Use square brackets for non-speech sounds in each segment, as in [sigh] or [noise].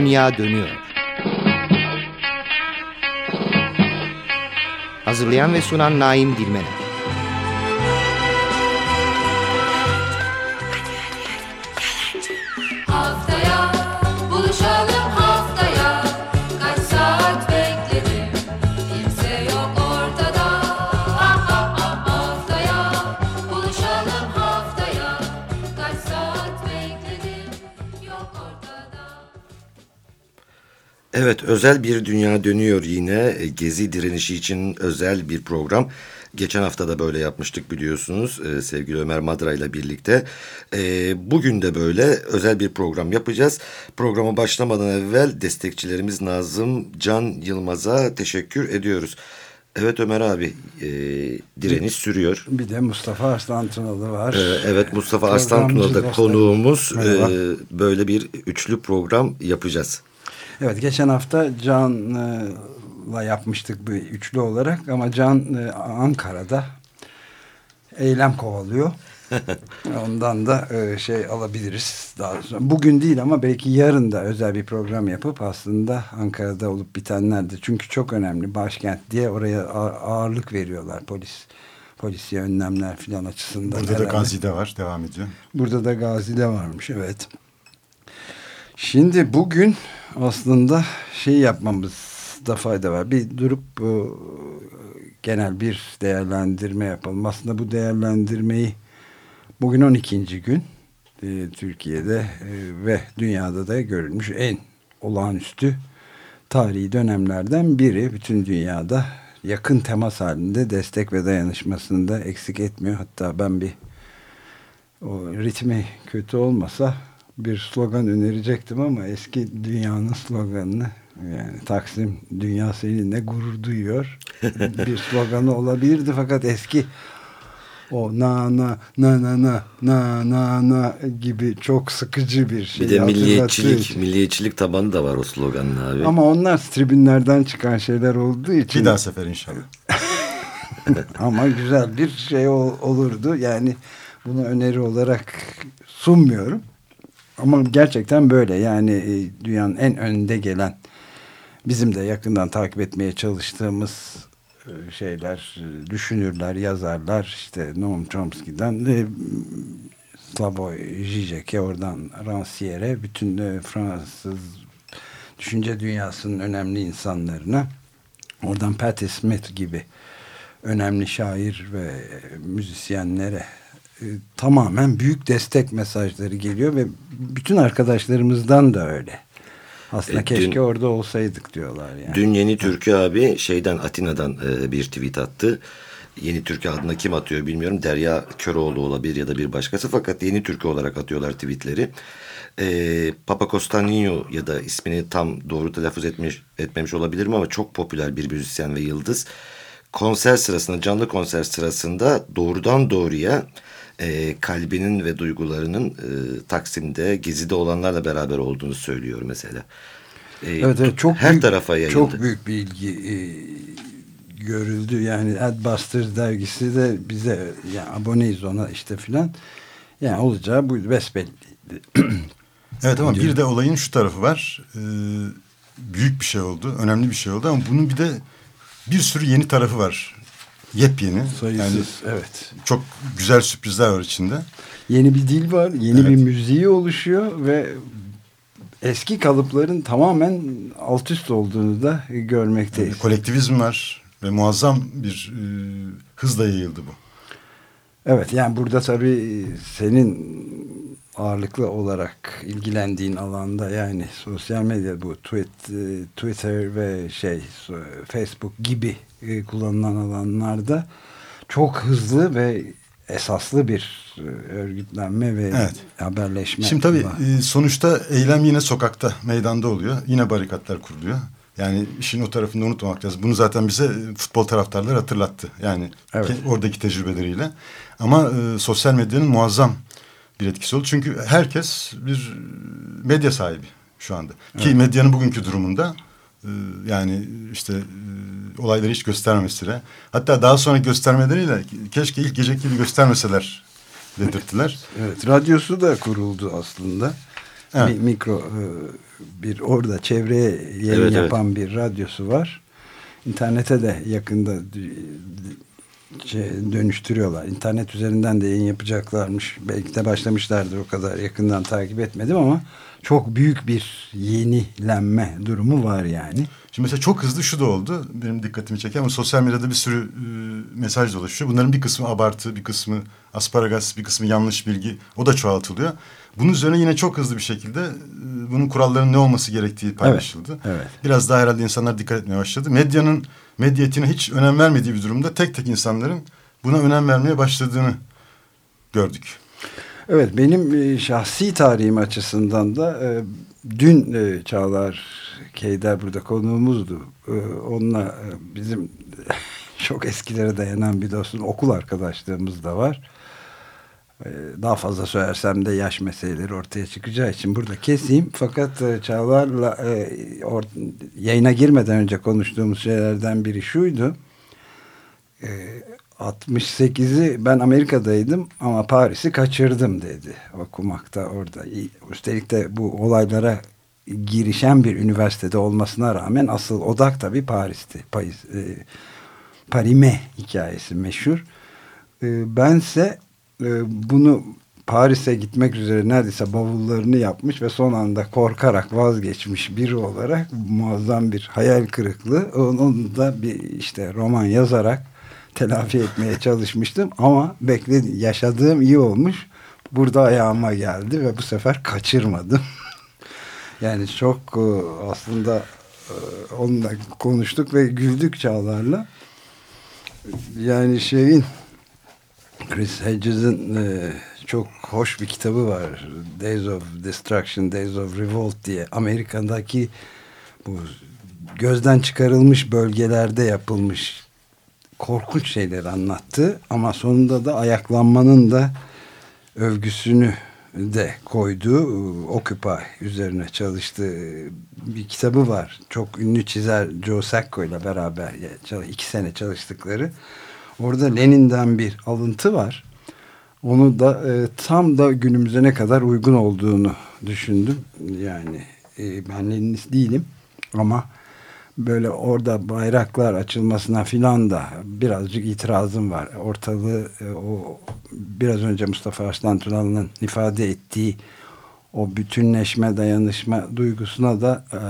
dünya dönüyor. Hazırlayan ve sunan Naim Dilmener. Evet özel bir dünya dönüyor yine E, Gezi direnişi için özel bir program. Geçen hafta da böyle yapmıştık biliyorsunuz e, sevgili Ömer Madra ile birlikte. E, bugün de böyle özel bir program yapacağız. Programa başlamadan evvel destekçilerimiz Nazım Can Yılmaz'a teşekkür ediyoruz. Evet Ömer abi e, direniş sürüyor. Bir de Mustafa Arslan Tunalı var. E, evet Mustafa Arslan Tuna da konuğumuz. E, böyle bir üçlü program yapacağız. Evet geçen hafta Can'la yapmıştık bu üçlü olarak ama Can e, Ankara'da eylem kovalıyor. [laughs] Ondan da e, şey alabiliriz daha sonra. Bugün değil ama belki yarın da özel bir program yapıp aslında Ankara'da olup bitenler de çünkü çok önemli başkent diye oraya ağırlık veriyorlar polis polisi önlemler filan açısından. Burada da herhalde. Gazi'de var. Devam ediyor. Burada da Gazi'de varmış evet. Şimdi bugün aslında şey yapmamızda fayda var. Bir durup e, genel bir değerlendirme yapalım. Aslında bu değerlendirmeyi bugün 12. gün e, Türkiye'de e, ve dünyada da görülmüş en olağanüstü tarihi dönemlerden biri. Bütün dünyada yakın temas halinde destek ve dayanışmasını da eksik etmiyor. Hatta ben bir o ritmi kötü olmasa bir slogan önerecektim ama eski dünyanın sloganını yani Taksim dünya seninle gurur duyuyor [laughs] bir sloganı olabilirdi fakat eski o na na na na na na na na gibi çok sıkıcı bir şey Bir de milliyetçilik, milliyetçilik tabanı da var o sloganın abi. Ama onlar tribünlerden çıkan şeyler olduğu için Bir daha sefer inşallah. [laughs] ama güzel bir şey ol- olurdu. Yani bunu öneri olarak sunmuyorum. Ama gerçekten böyle. Yani e, dünyanın en önde gelen bizim de yakından takip etmeye çalıştığımız e, şeyler, e, düşünürler, yazarlar işte Noam Chomsky'den de Slavoj Žižek'e oradan Rancière'e bütün Fransız düşünce dünyasının önemli insanlarına oradan Patti Smith gibi önemli şair ve müzisyenlere e, tamamen büyük destek mesajları geliyor ve bütün arkadaşlarımızdan da öyle. Aslında E, keşke dün- orada olsaydık diyorlar yani. Dün Yeni Türkü abi şeyden Atina'dan e, bir tweet attı. Yeni Türkü adına kim atıyor bilmiyorum. Derya Köroğlu olabilir ya da bir başkası. Fakat Yeni Türkü olarak atıyorlar tweetleri. E, Papa Costanino ya da ismini tam doğru telaffuz etmiş, etmemiş olabilirim ama çok popüler bir müzisyen ve yıldız. Konser sırasında, canlı konser sırasında doğrudan doğruya e, kalbinin ve duygularının e, Taksim'de, Gezi'de olanlarla beraber olduğunu söylüyor mesela. E, Evet, evet çok her büyük, tarafa yayıldı. Çok büyük bir ilgi e, görüldü. Yani Adbusters dergisi de bize yani aboneyiz ona işte filan. Yani olacağı bu besbelliydi. [clears throat] Evet ama bir de olayın şu tarafı var. Ee, büyük bir şey oldu. Önemli bir şey oldu ama bunun bir de bir sürü yeni tarafı var. Yepyeni. Sayısız Yani evet. çok güzel sürprizler var içinde. Yeni bir dil var, yeni Evet. bir müziği oluşuyor ve eski kalıpların tamamen alt üst olduğunu da görmekteyiz. Kolektivizm var ve muazzam bir e, hızla yayıldı bu. Evet yani burada tabii senin ağırlıklı olarak ilgilendiğin alanda yani sosyal medya bu e, Twitter ve şey Facebook gibi e, kullanılan alanlarda çok hızlı ve esaslı bir e, örgütlenme ve Evet. haberleşme Şimdi tabii var. sonuçta eylem yine sokakta, meydanda oluyor. Yine barikatlar kuruluyor. Yani işin o tarafını unutmamak lazım. Bunu zaten bize futbol taraftarları hatırlattı. Yani Evet. oradaki tecrübeleriyle. Ama e, sosyal medyanın muazzam bir etkisi oldu. Çünkü herkes bir e, medya sahibi şu anda. Ki medyanın bugünkü durumunda e, yani işte e, olayları hiç göstermemesiyle hatta daha sonra göstermeleriyle keşke ilk geceki gibi göstermeseler dedirttiler. Evet, radyosu da kuruldu aslında. Evet. Mi- mikro bir orada çevreye yayın Evet, evet. yapan bir radyosu var. İnternete de yakında şey, dönüştürüyorlar. İnternet üzerinden de yayın yapacaklarmış. Belki de başlamışlardır o kadar yakından takip etmedim ama çok büyük bir yenilenme durumu var yani. Şimdi mesela çok hızlı şu da oldu. Benim dikkatimi çeken ama sosyal medyada bir sürü e, mesaj dolaşıyor. Bunların bir kısmı abartı, bir kısmı asparagas, bir kısmı yanlış bilgi. O da çoğaltılıyor. Bunun üzerine yine çok hızlı bir şekilde e, bunun kurallarının ne olması gerektiği paylaşıldı. evet. Biraz daha herhalde insanlar dikkat etmeye başladı. Medyanın medyatine hiç önem vermediği bir durumda tek tek insanların buna önem vermeye başladığını gördük. Evet benim e, şahsi tarihim açısından da e, dün e, Çağlar Keyder burada konuğumuzdu. Onunla bizim [laughs] çok eskilere dayanan bir dostum okul arkadaşlığımız da var. E, daha fazla söylersem de yaş meseleleri ortaya çıkacağı için burada keseyim. Fakat e, Çağlar'la e, yayına girmeden önce konuştuğumuz şeylerden biri şuydu. E, 68'i ben Amerika'daydım ama Paris'i kaçırdım dedi okumakta orada. Üstelik de bu olaylara girişen bir üniversitede olmasına rağmen asıl odak tabii Paris'ti. Paris, e, Parime hikayesi meşhur. E, bense e, bunu Paris'e gitmek üzere neredeyse bavullarını yapmış ve son anda korkarak vazgeçmiş biri olarak muazzam bir hayal kırıklığı. Onu da bir işte roman yazarak telafi etmeye çalışmıştım ama bekledi yaşadığım iyi olmuş. Burada ayağıma geldi ve bu sefer kaçırmadım. [laughs] yani çok e, aslında e, onunla konuştuk ve güldük Çağlar'la. Yani şeyin Chris Hedges'in e, çok hoş bir kitabı var. Days of Destruction, Days of Revolt diye. Amerika'daki bu gözden çıkarılmış bölgelerde yapılmış korkunç şeyler anlattı. Ama sonunda da ayaklanmanın da övgüsünü de koydu. Occupy üzerine çalıştı. Bir kitabı var. Çok ünlü çizer Joe Sacco ile beraber iki sene çalıştıkları. Orada Lenin'den bir alıntı var. Onu da e, tam da günümüze ne kadar uygun olduğunu düşündüm. Yani e, ben Leninist değilim ama böyle orada bayraklar açılmasına filan da birazcık itirazım var. Ortalığı e, o biraz önce Mustafa Arslan Tunalı'nın ifade ettiği o bütünleşme, dayanışma duygusuna da e,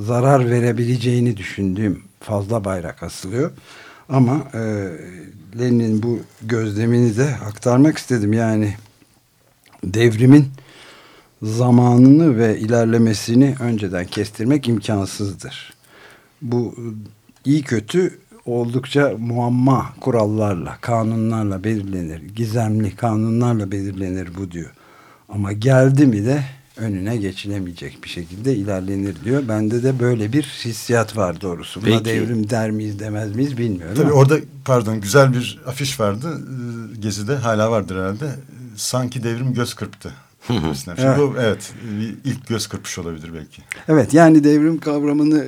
zarar verebileceğini düşündüğüm fazla bayrak asılıyor. Ama e, Lenin'in bu gözlemini de aktarmak istedim. Yani devrimin zamanını ve ilerlemesini önceden kestirmek imkansızdır. Bu iyi kötü oldukça muamma kurallarla, kanunlarla belirlenir. Gizemli kanunlarla belirlenir bu diyor. Ama geldi mi de önüne geçilemeyecek bir şekilde ilerlenir diyor. Bende de böyle bir hissiyat var doğrusu. Buna Peki. devrim der miyiz demez miyiz bilmiyorum. Tabii ama- orada pardon güzel bir afiş vardı e, Gezi'de hala vardır herhalde. Sanki devrim göz kırptı. Şimdi Evet. bu evet ilk göz kırpış olabilir belki. Evet yani devrim kavramını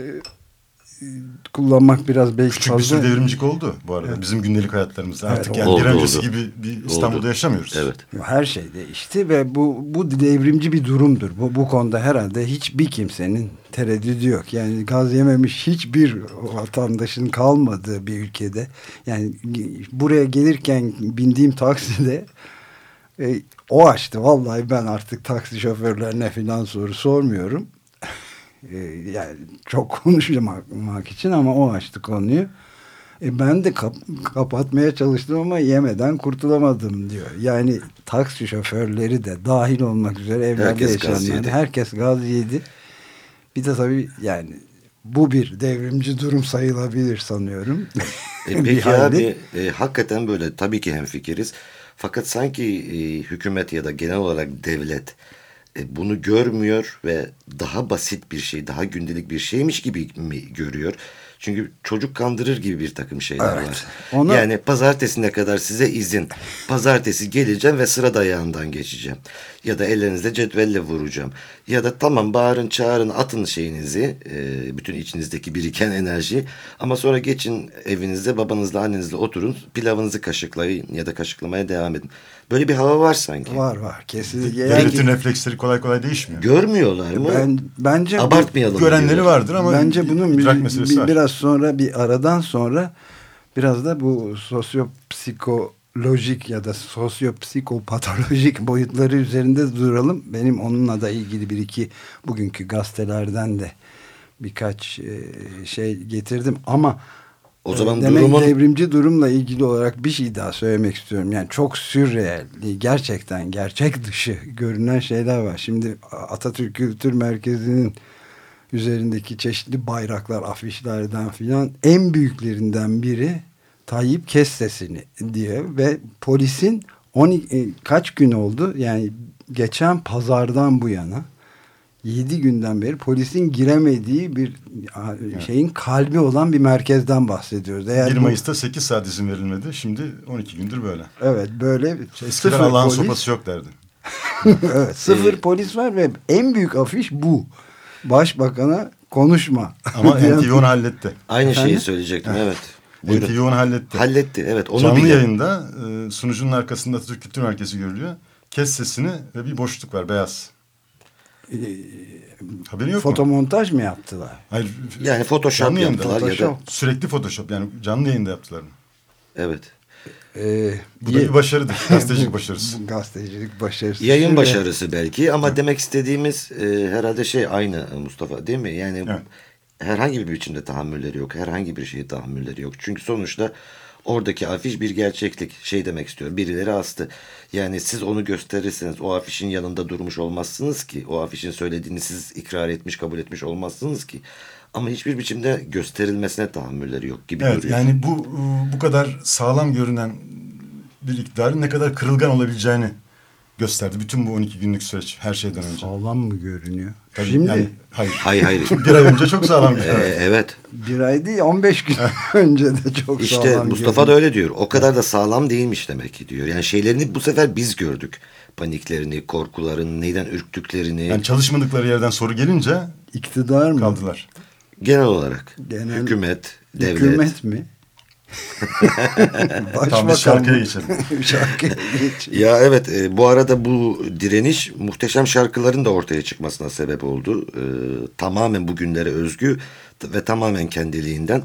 kullanmak biraz belki Küçük bir fazla. sürü devrimcik oldu bu arada bizim gündelik hayatlarımızda. Evet, Artık yani oldu, bir öncesi oldu. gibi bir İstanbul'da Oldu. yaşamıyoruz. Evet. Her şey değişti ve bu bu devrimci bir durumdur. Bu bu konuda herhalde hiçbir kimsenin tereddüdü yok. Yani gaz yememiş hiçbir vatandaşın kalmadığı bir ülkede. Yani buraya gelirken bindiğim takside e, o açtı. Vallahi ben artık taksi şoförlerine filan soru sormuyorum. E, yani çok [laughs] konuşmamak için ama o açtı konuyu. E ben de kap- kapatmaya çalıştım ama yemeden kurtulamadım diyor. Yani taksi şoförleri de dahil olmak üzere evlerde Herkes gaz yedi. Herkes gaz yedi. Bir de tabii yani bu bir devrimci durum sayılabilir sanıyorum. E, [laughs] peki abi e, hakikaten böyle tabii ki hemfikiriz. Fakat sanki e, hükümet ya da genel olarak devlet bunu görmüyor ve daha basit bir şey, daha gündelik bir şeymiş gibi mi görüyor? Çünkü çocuk kandırır gibi bir takım şeyler Evet. var. Ona- Yani pazartesine kadar size izin. Pazartesi geleceğim ve sıra dayağından geçeceğim. Ya da ellerinizde cetvelle vuracağım. Ya da tamam bağırın çağırın atın şeyinizi. e, bütün içinizdeki biriken enerji. Ama sonra geçin evinizde babanızla annenizle oturun. Pilavınızı kaşıklayın ya da kaşıklamaya devam edin. Böyle bir hava var sanki. Var var kesinlikle. Yani Devletin refleksleri kolay kolay değişmiyor. Görmüyorlar mı? ben, bence Abartmayalım. Görenleri diyorlar. vardır ama Bence bunun bir- biraz sonra bir aradan sonra biraz da bu sosyopsikolojik ya da sosyopsikopatolojik boyutları üzerinde duralım. Benim onunla da ilgili bir iki bugünkü gazetelerden de birkaç e, şey getirdim ama O e, zaman demek durumun- devrimci durumla ilgili olarak bir şey daha söylemek istiyorum. Yani çok sürreel, gerçekten gerçek dışı görünen şeyler var. Şimdi Atatürk Kültür Merkezi'nin üzerindeki çeşitli bayraklar, afişlerden filan en büyüklerinden biri Tayyip kes sesini diye ve polisin 12, e, kaç gün oldu? Yani geçen pazardan bu yana 7 günden beri polisin giremediği bir şeyin kalbi olan bir merkezden bahsediyoruz. Eğer 1 bu- Mayıs'ta 8 saat izin verilmedi. Şimdi 12 gündür böyle. Evet böyle Eskiden sıfır Allah'ın polis, sopası yok derdi. [laughs] evet, sıfır polis var ve en büyük afiş bu. Başbakana konuşma. Ama [laughs] NTV onu halletti. Aynı Efendim? şeyi söyleyecektim evet. Buyurun. NTV onu halletti. Halletti evet. Onu Canlı bile- yayında e, sunucunun arkasında Atatürk Kültür Merkezi görülüyor. Kes sesini ve bir boşluk var beyaz. Haberin yok mu? Fotomontaj mı yaptılar? Hayır. Yani Photoshop canlı yayında. yaptılar ya da-. Sürekli Photoshop yani canlı yayında yaptılar. bunu. Evet. Ee, Bu da bir başarıdır. [laughs] Gazetecilik başarısı. Gazetecilik başarısı. Yayın Ve- başarısı belki ama demek istediğimiz e, herhalde şey aynı Mustafa değil mi? Yani Evet. Herhangi bir biçimde tahammülleri yok. Herhangi bir şeye tahammülleri yok. Çünkü sonuçta oradaki afiş bir gerçeklik. Şey demek istiyor. Birileri astı. Yani siz onu gösterirseniz o afişin yanında durmuş olmazsınız ki. O afişin söylediğini siz ikrar etmiş, kabul etmiş olmazsınız ki. Ama hiçbir biçimde gösterilmesine tahammülleri yok gibi Evet yani bu bu kadar sağlam görünen bir iktidarın ne kadar kırılgan olabileceğini gösterdi. Bütün bu 12 günlük süreç her şeyden önce. Sağlam mı görünüyor? Tabii Şimdi yani, hayır. Hayır hayır. [laughs] bir ay önce çok sağlam bir Ee, evet. bir ay değil 15 gün [laughs] önce de çok İşte sağlam Mustafa da görünüyor. öyle diyor. O kadar da sağlam değilmiş demek ki diyor. Yani şeylerini bu sefer biz gördük. Paniklerini, korkularını, neyden ürktüklerini Yani çalışmadıkları yerden soru gelince İktidar mı? kaldılar. genel olarak. Genel- Hükümet, devlet. Hükümet mi? [laughs] Tamam biz şarkıya geçelim. [laughs] Şarkıya geç. Ya evet e, bu arada bu direniş muhteşem şarkıların da ortaya çıkmasına sebep oldu. E, tamamen bugünlere özgü ve tamamen kendiliğinden.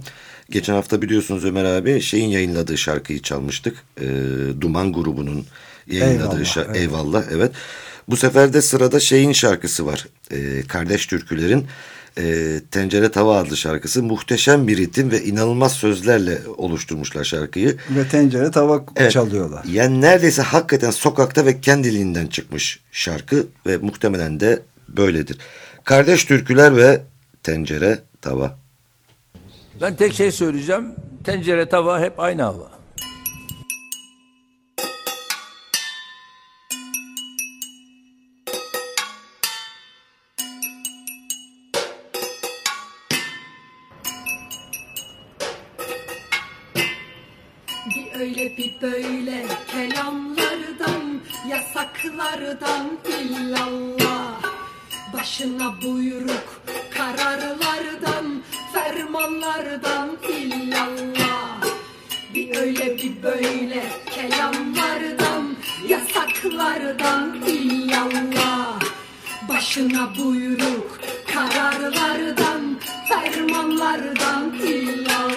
Geçen hafta biliyorsunuz Ömer abi şeyin yayınladığı şarkıyı çalmıştık. E, Duman grubunun yayınladığı şarkı. evet. Eyvallah evet. Bu sefer de sırada şeyin şarkısı var. E, Kardeş Türküler'in e, Tencere Tava adlı şarkısı. Muhteşem bir ritim ve inanılmaz sözlerle oluşturmuşlar şarkıyı. Ve tencere tava Evet. çalıyorlar. Yani neredeyse hakikaten sokakta ve kendiliğinden çıkmış şarkı ve muhtemelen de böyledir. Kardeş türküler ve tencere tava. Ben tek şey söyleyeceğim. Tencere tava hep aynı hava. Başına buyruk kararlardan Fermanlardan illallah. Bir öyle bir böyle kelamlardan Yasaklardan illallah. Başına buyruk kararlardan Fermanlardan illallah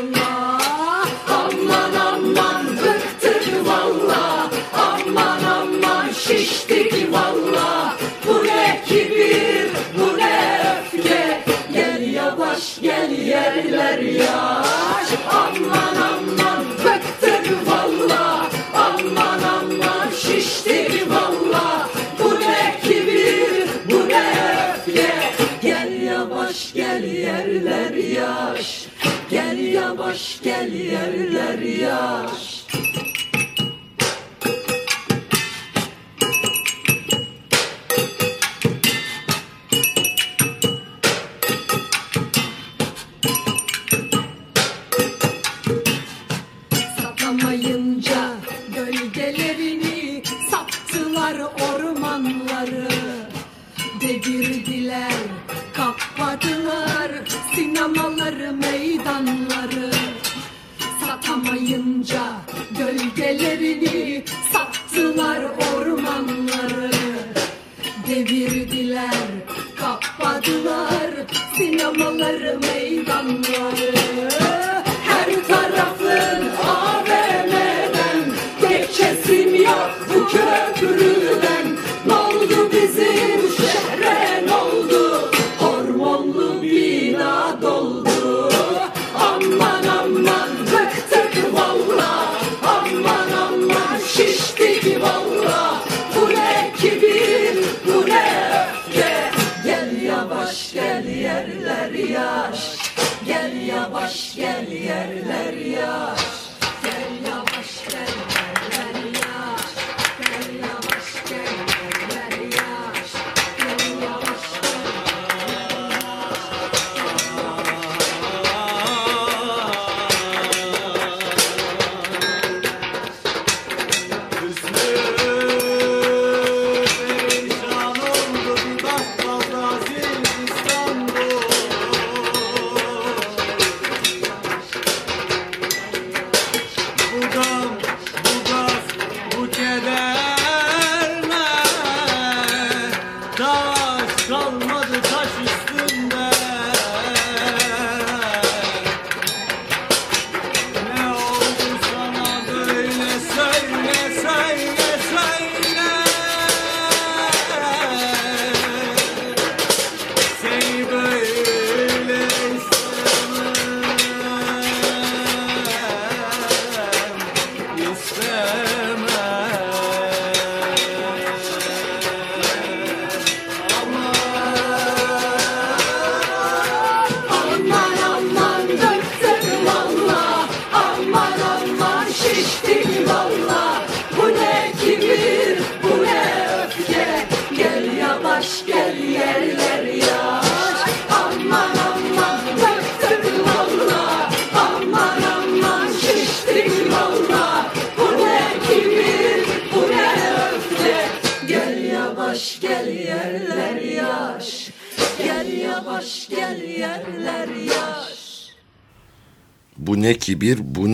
derler ya Aman aman bıktık valla. Aman aman şiştik valla. Bu ne kibir bu ne öfke. Gel yavaş gel yerler yaş. Gel yavaş gel yerler yaş.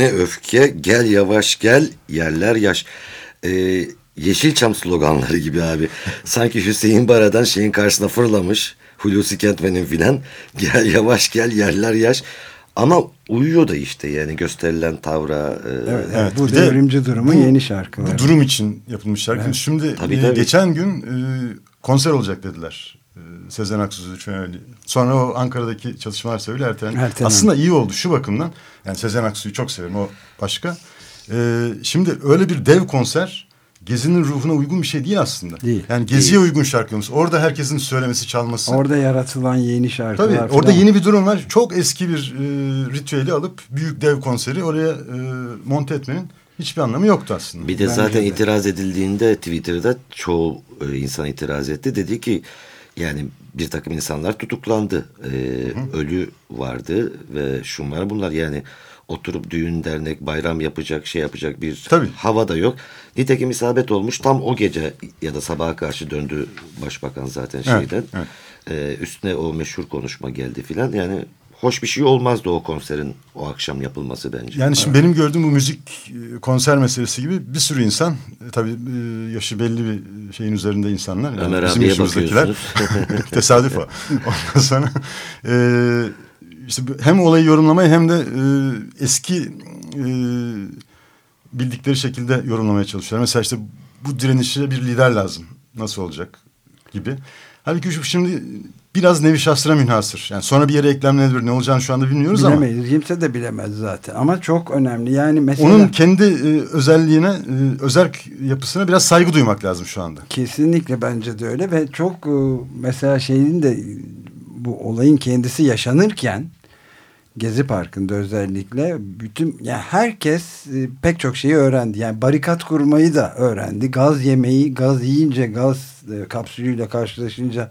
Ne öfke, gel yavaş gel, yerler yaş. Ee, Yeşilçam sloganları gibi abi. Sanki Hüseyin Bara'dan şeyin karşısına fırlamış. Hulusi Kentmen'in filan. Gel yavaş gel, yerler yaş. Ama uyuyor da işte yani gösterilen tavra. e, Evet, Evet, bu devrimci durumun bu- yeni şarkıları. Bu durum için yapılmış şarkı. Şimdi Tabii, e, tabii. geçen gün e, konser olacak dediler. E, Sezen Aksu Üçüncü. Sonra o Ankara'daki çalışmalar sebebiyle ertelendi. Ertelendi. Aslında iyi oldu şu bakımdan. Yani Sezen Aksu'yu çok severim o başka. E, şimdi öyle bir dev konser Gezi'nin ruhuna uygun bir şey değil aslında. Değil. Yani Gezi'ye uygun şarkımız. Orada herkesin söylemesi, çalması. Orada yaratılan yeni şarkılar Tabii falan. orada yeni bir durum var. Çok eski bir e, ritüeli alıp büyük dev konseri oraya e, monte etmenin hiçbir anlamı yoktu aslında. Bir de Bence zaten de. itiraz edildiğinde Twitter'da çoğu e, insan itiraz etti. Dedi ki yani bir takım insanlar tutuklandı. Ee, ölü vardı ve şunlar bunlar yani oturup düğün dernek bayram yapacak şey yapacak bir Tabii. hava da yok. Nitekim isabet olmuş tam o gece ya da sabaha karşı döndü başbakan zaten Evet, şeyden. evet. Ee, üstüne o meşhur konuşma geldi filan yani hoş bir şey olmazdı o konserin o akşam yapılması bence. Yani şimdi benim gördüğüm bu müzik e, konser meselesi gibi bir sürü insan e, tabii e, yaşı belli bir şeyin üzerinde insanlar. Yani Ömer bizim yaşımızdakiler. [laughs] Tesadüf o. Ondan sonra e, işte hem olayı yorumlamayı hem de e, eski e, bildikleri şekilde yorumlamaya çalışıyorlar. Mesela işte bu direnişe bir lider lazım. Nasıl olacak gibi. Halbuki şimdi biraz nevi şahsına münhasır. Yani sonra bir yere eklemlenebilir. Ne olacağını şu anda bilmiyoruz ama. Bilemeyiz. Kimse de bilemez zaten. Ama çok önemli. Yani mesela Onun kendi e, özelliğine, e, özerk yapısına biraz saygı duymak lazım şu anda. kesinlikle bence de öyle ve çok e, mesela şeyin de bu olayın kendisi yaşanırken Gezi Parkı'nda özellikle bütün yani herkes e, pek çok şeyi öğrendi. Yani barikat kurmayı da öğrendi. Gaz yemeyi, gaz yiyince, gaz e, kapsülüyle karşılaşınca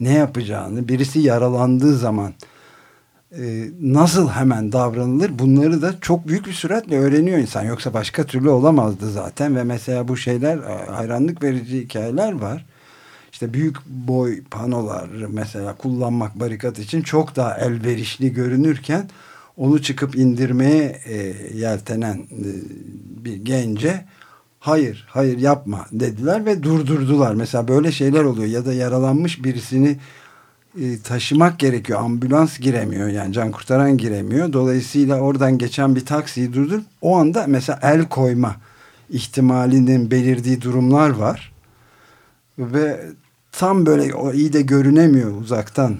ne yapacağını, birisi yaralandığı zaman e, nasıl hemen davranılır bunları da çok büyük bir süratle öğreniyor insan. Yoksa başka türlü olamazdı zaten ve mesela bu şeyler e, hayranlık verici hikayeler var. İşte büyük boy panolar mesela kullanmak barikat için çok daha elverişli görünürken onu çıkıp indirmeye e, yeltenen e, bir gence hayır hayır yapma dediler ve durdurdular. Mesela böyle şeyler oluyor ya da yaralanmış birisini e, taşımak gerekiyor. Ambulans giremiyor yani can kurtaran giremiyor. Dolayısıyla oradan geçen bir taksiyi durdurup o anda mesela el koyma ihtimalinin belirdiği durumlar var. Ve tam böyle o iyi de görünemiyor uzaktan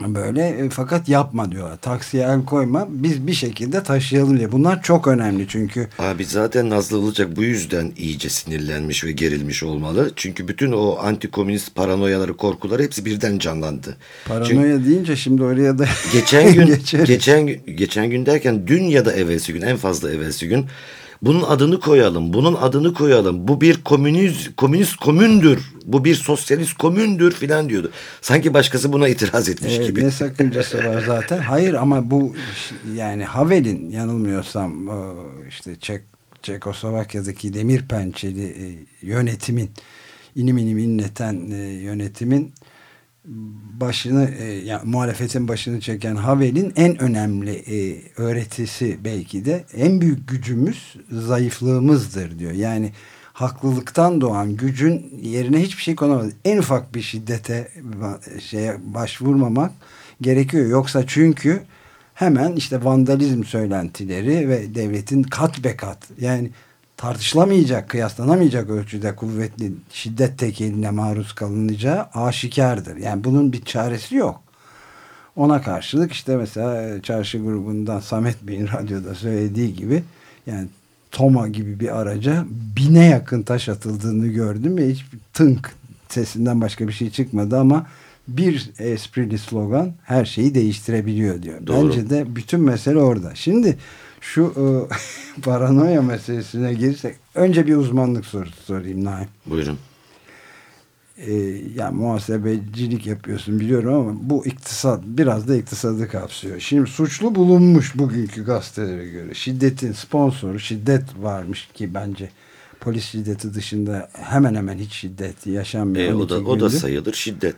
böyle e, fakat yapma diyorlar. Taksiye el koyma biz bir şekilde taşıyalım diye. Bunlar çok önemli çünkü Abi zaten Nazlı Ilıcak bu yüzden iyice sinirlenmiş ve gerilmiş olmalı. Çünkü bütün o antikomünist paranoyaları, korkuları hepsi birden canlandı. Çünkü paranoya deyince şimdi oraya da geçen gün [laughs] geçeriz. geçen geçen gün derken dün ya da evvelsi gün en fazla evvelsi gün bunun adını koyalım. Bunun adını koyalım. Bu bir komünist komünist komündür. Bu bir sosyalist komündür filan diyordu. Sanki başkası buna itiraz etmiş Evet, gibi. ne sakıncası var zaten. Hayır ama bu yani Havel'in yanılmıyorsam o işte Çek, Çekoslovakya'daki demir pençeli e, yönetimin inim inim inleten e, yönetimin başını e, yani muhalefetin başını çeken Havel'in en önemli e, öğretisi belki de en büyük gücümüz zayıflığımızdır diyor. Yani haklılıktan doğan gücün yerine hiçbir şey konamaz. En ufak bir şiddete şeye başvurmamak gerekiyor. Yoksa çünkü hemen işte vandalizm söylentileri ve devletin kat be kat yani tartışılamayacak, kıyaslanamayacak ölçüde kuvvetli şiddet tekeline maruz kalınacağı aşikardır. Yani bunun bir çaresi yok. Ona karşılık işte mesela çarşı grubundan Samet Bey'in [laughs] radyoda söylediği gibi yani Toma gibi bir araca bine yakın taş atıldığını gördüm ve hiç tınk sesinden başka bir şey çıkmadı ama bir esprili slogan her şeyi değiştirebiliyor diyor. Doğru. Bence de bütün mesele orada. Şimdi şu e, [laughs] paranoya meselesine girsek önce bir uzmanlık sorusu sorayım Naim. Buyurun. E, yani muhasebecilik yapıyorsun biliyorum ama bu iktisat biraz da iktisadı kapsıyor. Şimdi suçlu bulunmuş bugünkü gazetelere göre. Şiddetin sponsoru şiddet varmış ki bence polis şiddeti dışında hemen hemen hiç şiddet yaşanmıyor. E, o 12 da o da sayılır şiddet.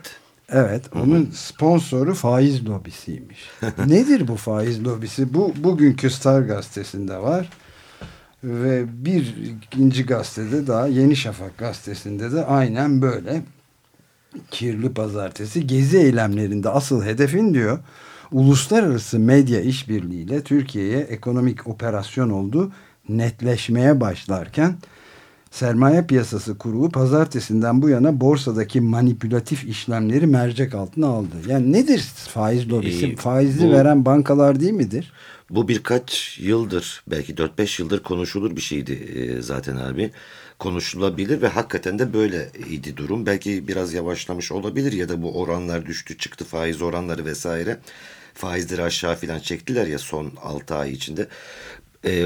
Evet, onun sponsoru faiz lobisiymiş. [laughs] Nedir bu faiz lobisi? Bu bugünkü Star gazetesinde var. Ve bir ikinci gazetede daha Yeni Şafak gazetesinde de aynen böyle kirli pazartesi gezi eylemlerinde asıl hedefin diyor uluslararası medya işbirliğiyle Türkiye'ye ekonomik operasyon olduğu netleşmeye başlarken Sermaye Piyasası Kurulu pazartesinden bu yana borsadaki manipülatif işlemleri mercek altına aldı. Yani nedir faiz lobisi? Ee, Faizi bu- veren bankalar değil midir? Bu birkaç yıldır belki 4-5 yıldır konuşulur bir şeydi e, zaten abi. Konuşulabilir ve hakikaten de böyleydi durum. Belki biraz yavaşlamış olabilir ya da bu oranlar düştü çıktı faiz oranları vesaire. Faizleri aşağı filan çektiler ya son 6 ay içinde. E,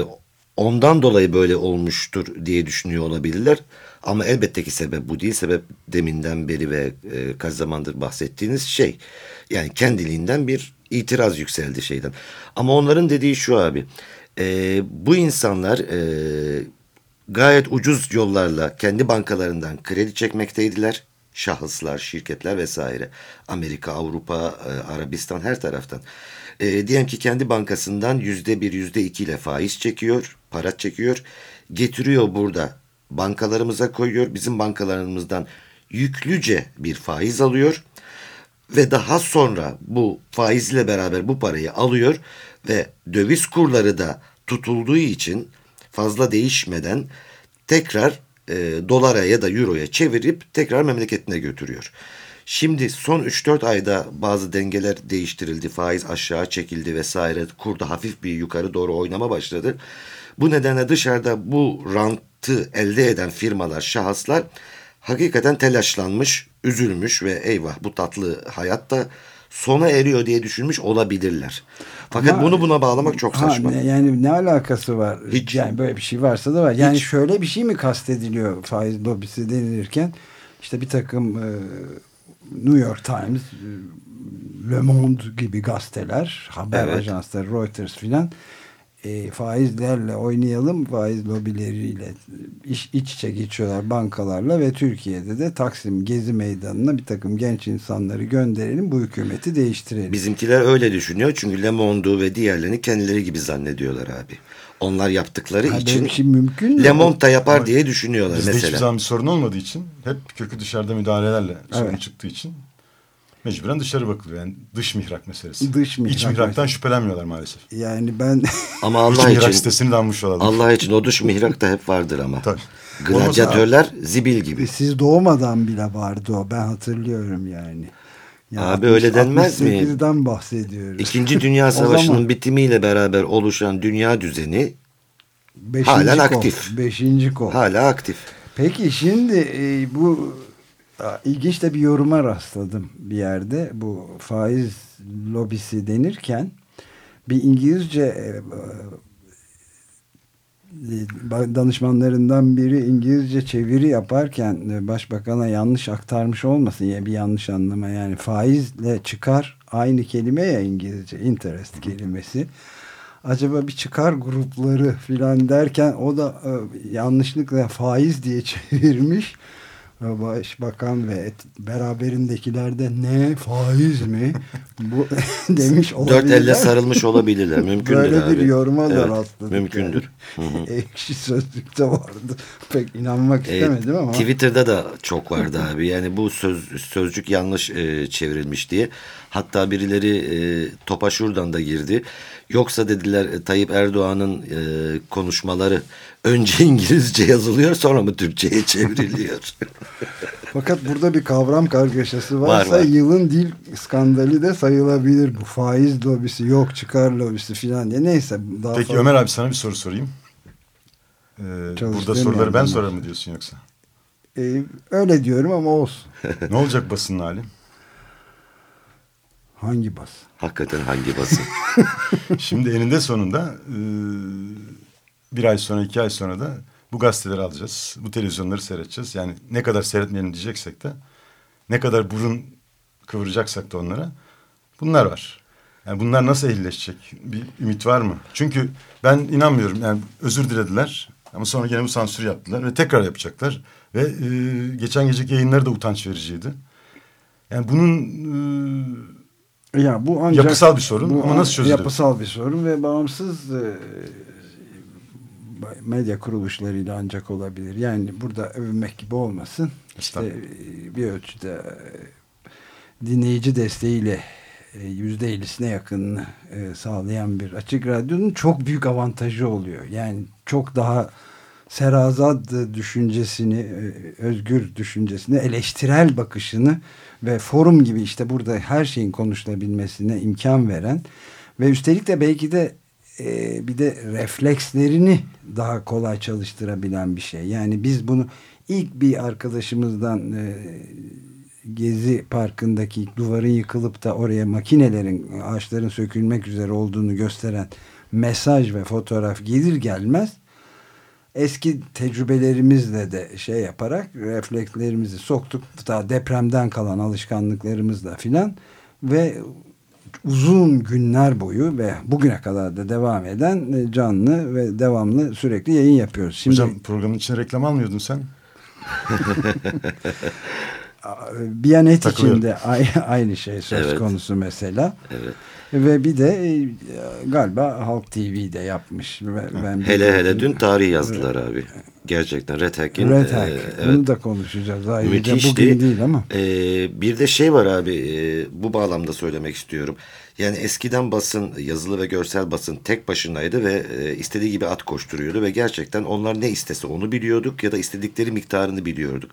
ondan dolayı böyle olmuştur diye düşünüyor olabilirler. Ama elbette ki sebep bu değil. Sebep deminden beri ve e, kaç zamandır bahsettiğiniz şey. Yani kendiliğinden bir itiraz yükseldi şeyden. Ama onların dediği şu abi. e, bu insanlar e, gayet ucuz yollarla kendi bankalarından kredi çekmekteydiler. Şahıslar, şirketler vesaire. Amerika, Avrupa, e, Arabistan her taraftan. E, diyelim ki kendi bankasından yüzde bir, yüzde iki ile faiz çekiyor, para çekiyor. Getiriyor burada bankalarımıza koyuyor. Bizim bankalarımızdan yüklüce bir faiz alıyor. Ve daha sonra bu faizle beraber bu parayı alıyor ve döviz kurları da tutulduğu için fazla değişmeden tekrar e, dolara ya da euroya çevirip tekrar memleketine götürüyor. Şimdi son 3-4 ayda bazı dengeler değiştirildi. Faiz aşağı çekildi vesaire. Kurda hafif bir yukarı doğru oynama başladı. Bu nedenle dışarıda bu rantı elde eden firmalar, şahıslar hakikaten telaşlanmış, üzülmüş ve eyvah bu tatlı hayat da sona eriyor diye düşünmüş olabilirler. Fakat Ama- bunu buna bağlamak çok saçma. yani ne alakası var? Hiç. Yani böyle bir şey varsa da var. Yani Hiç. şöyle bir şey mi kastediliyor faiz lobisi denilirken? işte bir takım e, New York Times e, Le Monde gibi gazeteler, haber Evet. ajansları, Reuters filan e, faizlerle oynayalım, faiz lobileriyle iş, iç içe geçiyorlar bankalarla ve Türkiye'de de Taksim Gezi Meydanı'na bir takım genç insanları gönderelim, bu hükümeti değiştirelim. Bizimkiler öyle düşünüyor çünkü Le Monde'u ve diğerlerini kendileri gibi zannediyorlar abi. Onlar yaptıkları Ha, için şey mümkün mü? Le Monde da yapar diye düşünüyorlar Bizde hiçbir mesela. zaman bir sorun olmadığı için hep kökü dışarıda müdahalelerle sorun Evet. çıktığı için mecburen dışarı bakılıyor. Yani dış mihrak meselesi. Dış mihrak İç mihraktan meselesi. şüphelenmiyorlar maalesef. Yani ben [laughs] Ama Allah mihrak için sitesini de almış olalım. Allah için o dış mihrak da hep vardır ama. Tabii. Gladyatörler zibil gibi. siz doğmadan bile vardı o. Ben hatırlıyorum yani. Yani Abi öyle denmez mi? 68'den bahsediyoruz. İkinci [laughs] Dünya Savaşı'nın zaman- bitimiyle beraber oluşan dünya düzeni Beşinci halen kol, aktif. Beşinci kol. hala aktif. Peki şimdi e, bu ilginç de bir yoruma rastladım bir yerde. Bu faiz lobisi denirken bir İngilizce e, e, danışmanlarından biri İngilizce çeviri yaparken e, başbakana yanlış aktarmış olmasın ya bir yanlış anlama yani faizle çıkar aynı kelime ya İngilizce interest kelimesi acaba bir çıkar grupları filan derken o da yanlışlıkla faiz diye [laughs] çevirmiş başbakan ve et, beraberindekiler de ne faiz mi bu [laughs] demiş Dört olabilirler. elle sarılmış olabilirler. [laughs] Mümkündür Böyle abi. bir yoruma da Evet, rastladık. Mümkündür. Yani. [laughs] Ekşi sözlükte vardı. Pek inanmak E, istemedim ama. Twitter'da da çok vardı abi. Yani bu söz, sözcük yanlış e, çevrilmiş diye. Hatta birileri e, topa şuradan da girdi. Yoksa dediler e, Tayyip Erdoğan'ın e, konuşmaları önce [laughs] İngilizce yazılıyor sonra mı Türkçe'ye çevriliyor? [laughs] Fakat burada bir kavram kargaşası Var, varsa var. yılın dil skandalı da sayılabilir bu. Faiz lobisi yok çıkar lobisi filan diye. Neyse. Daha Peki fazla- Ömer abi sana bir soru sorayım. Ee, burada soruları ben sorarım mı diyorsun yoksa? Ee, öyle diyorum ama olsun. [laughs] ne olacak basının hali? Hangi bas? Hakikaten hangi basın? [laughs] Şimdi eninde sonunda e, bir ay sonra iki ay sonra da bu gazeteleri alacağız. Bu televizyonları seyredeceğiz. Yani ne kadar seyretmeyelim diyeceksek de ne kadar burun kıvıracaksak da onlara bunlar var. Yani bunlar nasıl ehlileşecek? Bir ümit var mı? Çünkü ben inanmıyorum. Yani özür dilediler ama sonra gene bu sansür yaptılar ve tekrar yapacaklar. Ve e, geçen geceki yayınları da utanç vericiydi. Yani bunun e, Ya bu ancak Yapısal bir sorun ama nasıl çözülür? Yapısal bir sorun ve bağımsız e, medya kuruluşlarıyla ancak olabilir. Yani burada övünmek gibi olmasın. İşte e, bir ölçüde e, dinleyici desteğiyle e, yüzde ellisine yakınını sağlayan bir açık radyonun çok büyük avantajı oluyor. Yani çok daha serazat düşüncesini, e, özgür düşüncesini, eleştirel bakışını ve forum gibi işte burada her şeyin konuşulabilmesine imkan veren ve üstelik de belki de e, bir de reflekslerini daha kolay çalıştırabilen bir şey. Yani biz bunu ilk bir arkadaşımızdan e, Gezi Parkı'ndaki duvarın yıkılıp da oraya makinelerin, ağaçların sökülmek üzere olduğunu gösteren mesaj ve fotoğraf gelir gelmez eski tecrübelerimizle de şey yaparak reflekslerimizi soktuk. Daha depremden kalan alışkanlıklarımızla filan ve uzun günler boyu ve bugüne kadar da devam eden e, canlı ve devamlı sürekli yayın yapıyoruz. Şimdi hocam programın içine reklam almıyordun sen. [laughs] Biyanet içinde ay- [laughs] aynı şey söz Evet. konusu mesela. Evet. Ve bir de e, galiba Halk TV'de yapmış. Ben Hele hele dün tarih yazdılar abi. Gerçekten Red Hack'in. Red e, Hack. evet. Onu da konuşacağız. Ayrıca Müthişti. bugün değil ama. Ee, bir de şey var abi e, bu bağlamda söylemek istiyorum. Yani eskiden basın yazılı ve görsel basın tek başınaydı ve e, istediği gibi at koşturuyordu ve gerçekten onlar ne istese onu biliyorduk ya da istedikleri miktarını biliyorduk.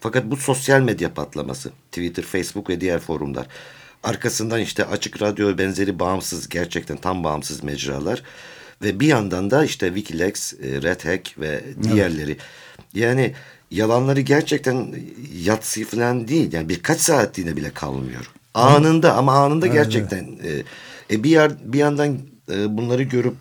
Fakat bu sosyal medya patlaması Twitter, Facebook ve diğer forumlar arkasından işte açık radyo ve benzeri bağımsız gerçekten tam bağımsız mecralar ve bir yandan da işte Wikileaks, e, Red Hack ve diğerleri. Yani yalanları gerçekten yatsıyı falan değil. Yani birkaç saatliğine bile kalmıyor. Anında ama anında gerçekten. E, e, bir yer, bir yandan e, bunları görüp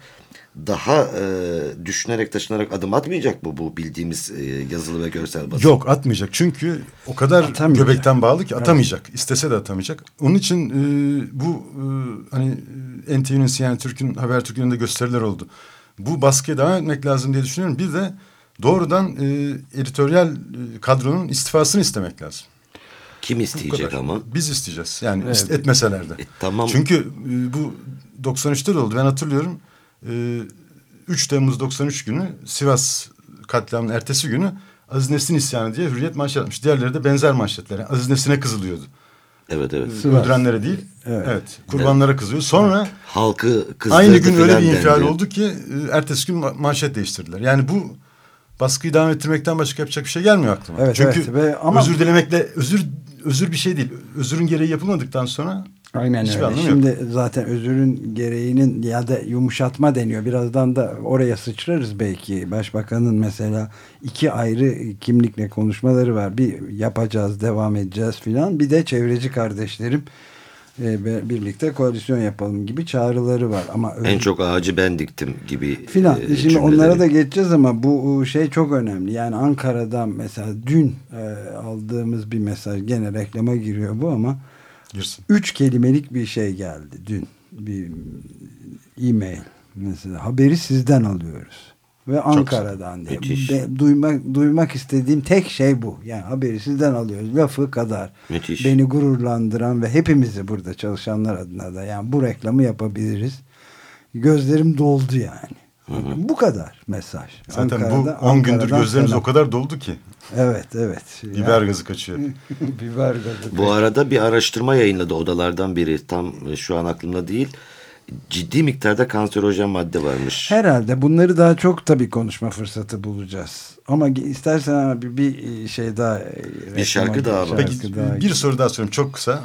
daha e, düşünerek taşınarak adım atmayacak mı bu bildiğimiz e, yazılı ve görsel basın? Yok atmayacak çünkü o kadar Atamayacak. göbekten bağlı ki atamayacak. İstese de atamayacak. Onun için e, bu e, hani NTV'nin yani Türk'ün Habertürk'ün de gösteriler oldu. Bu baskıya devam etmek lazım diye düşünüyorum. Bir de doğrudan e, editoryal e, kadronun istifasını istemek lazım. Kim isteyecek ama? Biz isteyeceğiz. Yani ist- etmeseler de. E, tamam. Çünkü e, bu 93'te de oldu. Ben hatırlıyorum. E, 3 Temmuz 93 günü Sivas katliamının ertesi günü Aziz Nesin isyanı diye Hürriyet manşet atmış. Diğerleri de benzer manşetler. Yani Aziz Nesin'e kızılıyordu. Evet evet. Sivas. Öldürenlere değil. Evet. Evet. kurbanlara kızıyor. Sonra Halkı kızdırdı aynı gün öyle bir infial dendi. oldu ki e, ertesi gün ma- manşet değiştirdiler. Yani bu baskıyı devam ettirmekten başka yapacak bir şey gelmiyor aklıma. Evet, Çünkü evet. Ve ama- özür dilemekle özür özür bir şey değil. Özürün gereği yapılmadıktan sonra Aynen hiçbir öyle. anlamı yok. Şimdi zaten özürün gereğinin ya da yumuşatma deniyor. Birazdan da oraya sıçrarız belki. Başbakanın mesela iki ayrı kimlikle konuşmaları var. Bir yapacağız, devam edeceğiz filan. Bir de çevreci kardeşlerim e, birlikte koalisyon yapalım gibi çağrıları var. Ama En özür- çok ağacı ben diktim gibi. filan. e, Şimdi cümleleri. onlara da geçeceğiz ama bu şey çok önemli. Yani Ankara'dan mesela dün e, aldığımız bir mesaj gene reklama giriyor bu ama girsin. üç kelimelik bir şey geldi dün. Bir e-mail mesela haberi sizden alıyoruz. Ve Ankara'dan diye. Müthiş. Be- duymak, duymak istediğim tek şey bu. Yani haberi sizden alıyoruz. Lafı kadar. Müthiş. Beni gururlandıran ve hepimizi burada çalışanlar adına da yani bu reklamı yapabiliriz. Gözlerim doldu yani. Bu kadar mesaj. Zaten bu Ankara'da- 10 gündür gözlerimiz selam. o kadar doldu ki. Evet evet. Biber gazı kaçıyor. [laughs] Biber gazı. Bu arada bir araştırma yayınladı odalardan biri. Tam e, şu an aklımda değil. Ciddi miktarda kanserojen madde varmış. Herhalde bunları daha çok tabii konuşma fırsatı bulacağız. Ama istersen abi bir şey daha Bir şarkı daha var. Peki Şarkı daha- bir soru daha sorayım çok kısa.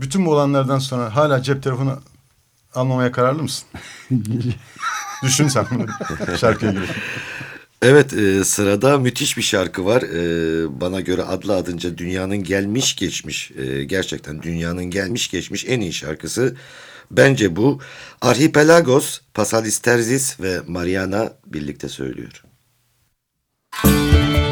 Bütün bu olanlardan sonra hala cep telefonu almamaya kararlı mısın? [laughs] Düşün sen. Şarkıya gireyim. Evet e, sırada müthiş bir şarkı var. E, bana göre adlı adınca dünyanın gelmiş geçmiş e, gerçekten dünyanın gelmiş geçmiş en iyi şarkısı. Bence bu Archipelagos, Pasalis Terzis ve Mariana birlikte söylüyor. Müzik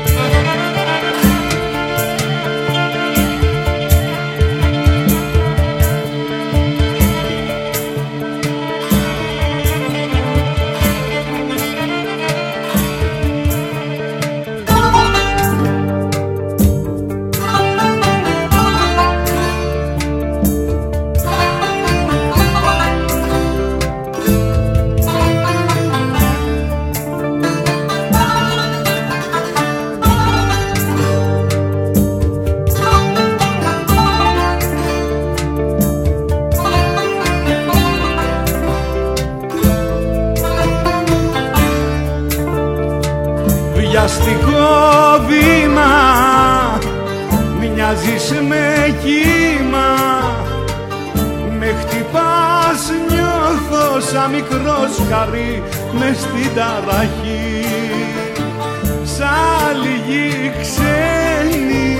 ταραχή Σαν λίγη ξένη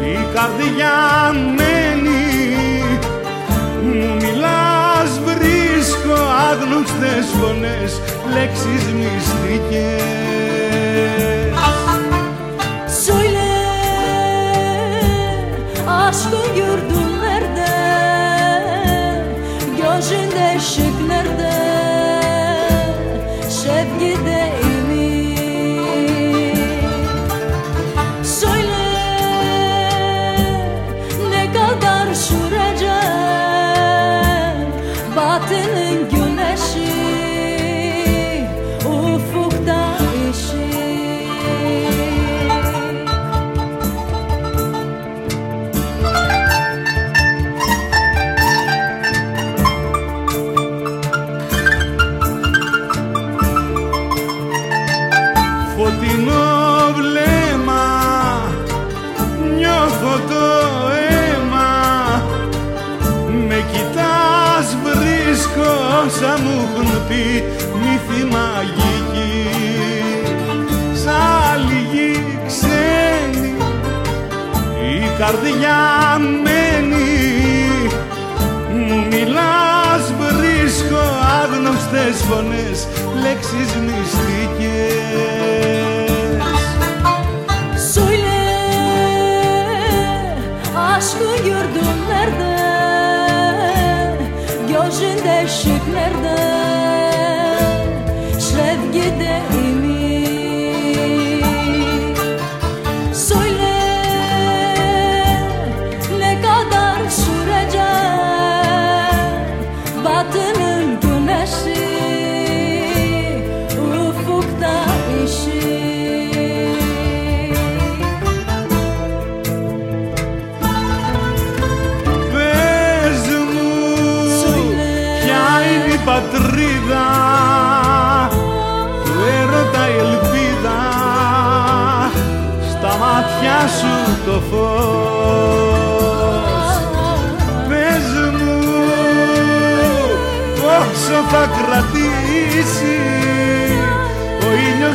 η καρδιά μένει. Μου μιλάς βρίσκω άγνωστες φωνές λέξεις μυστικές. Söyle aşkın yurdun nerede Gözünde ışık nerede φωνές, λέξεις μυστικές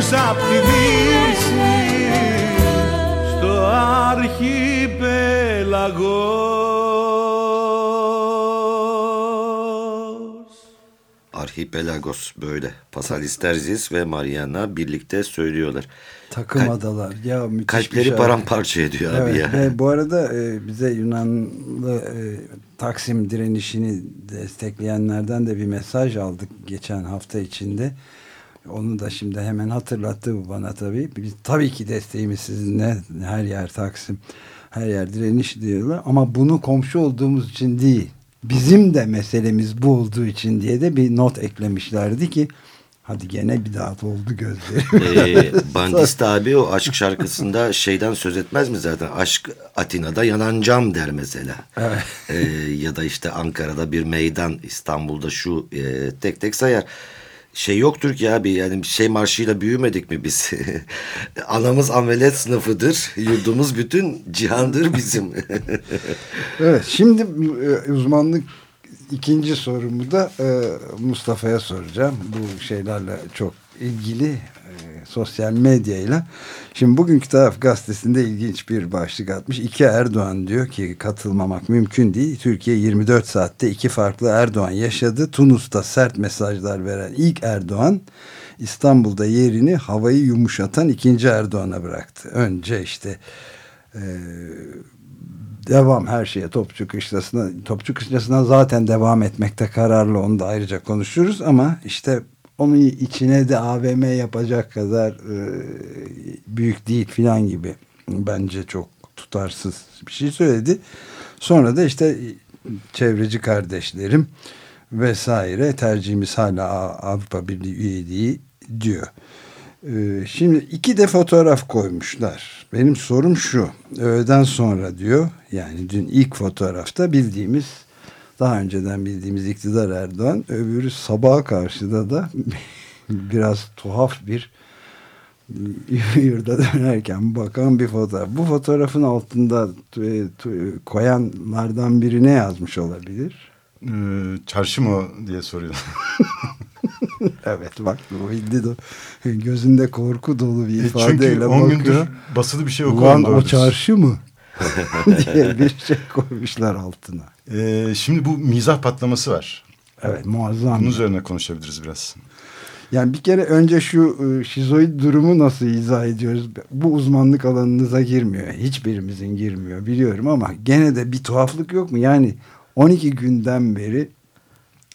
απ' τη δύση Στο αρχιπέλαγος Arhipelagos böyle. Pascal Isterzis ve Mariana birlikte söylüyorlar. Takım Kalp- adalar. Ya müthiş bir Kalpleri şarkı. paramparça ediyor abi Evet, ya. ve bu arada e, bize Yunanlı e, Taksim direnişini destekleyenlerden de bir mesaj aldık geçen hafta içinde. Onu da şimdi hemen hatırlattı bu bana tabii. Biz tabii ki desteğimiz sizinle. Her yer Taksim, her yer direniş diyorlar. Ama bunu komşu olduğumuz için değil. Bizim de meselemiz bu olduğu için diye de bir not eklemişlerdi ki hadi gene bir daha oldu gözlerim. Ee, [laughs] Bandist abi o aşk şarkısında şeyden söz etmez mi zaten? Aşk Atina'da yanancam der mesela. Ee, ya da işte Ankara'da bir meydan, İstanbul'da şu e, tek tek sayar. Şey yoktur ki abi yani şey marşıyla büyümedik mi biz? [laughs] Anamız amelet sınıfıdır, yurdumuz bütün cihandır bizim. [laughs] Evet şimdi e, uzmanlık ikinci sorumu da e, Mustafa'ya soracağım. Bu şeylerle çok ilgili e, sosyal medyayla. Şimdi bugünkü taraf gazetesinde ilginç bir başlık atmış. İki Erdoğan diyor ki katılmamak mümkün değil. Türkiye 24 saatte iki farklı Erdoğan yaşadı. Tunus'ta sert mesajlar veren ilk Erdoğan İstanbul'da yerini havayı yumuşatan ikinci Erdoğan'a bıraktı. Önce işte e, devam her şeye Topçu Kışlası'na Topçu Kışlası'na zaten devam etmekte kararlı onu da ayrıca konuşuruz ama işte onun içine de AVM yapacak kadar e, büyük değil filan gibi bence çok tutarsız bir şey söyledi. Sonra da işte çevreci kardeşlerim vesaire tercihimiz hala Avrupa Birliği üyeliği diyor. Ee, Şimdi iki de fotoğraf koymuşlar. Benim sorum şu. Öğleden sonra diyor. Yani dün ilk fotoğrafta bildiğimiz daha önceden bildiğimiz iktidar Erdoğan. Öbürü sabaha karşıda da [laughs] biraz tuhaf bir [laughs] yurda dönerken bakan bir fotoğraf. Bu fotoğrafın altında e, koyanlardan biri ne yazmış olabilir? Ee, çarşı mı o diye soruyor. [laughs] Evet bak bu bildi de gözünde korku dolu bir E, ifadeyle Çünkü 10 gündür bakıyor. basılı bir şey Ulan okumadım o doğrusu. çarşı mı? diye bir şey koymuşlar altına. Ee, şimdi bu mizah patlaması var. Evet muazzam. Bunun üzerine konuşabiliriz biraz. Yani bir kere önce şu e, şizoid durumu nasıl izah ediyoruz? Bu uzmanlık alanınıza girmiyor. Hiçbirimizin girmiyor biliyorum ama gene de bir tuhaflık yok mu? Yani 12 günden beri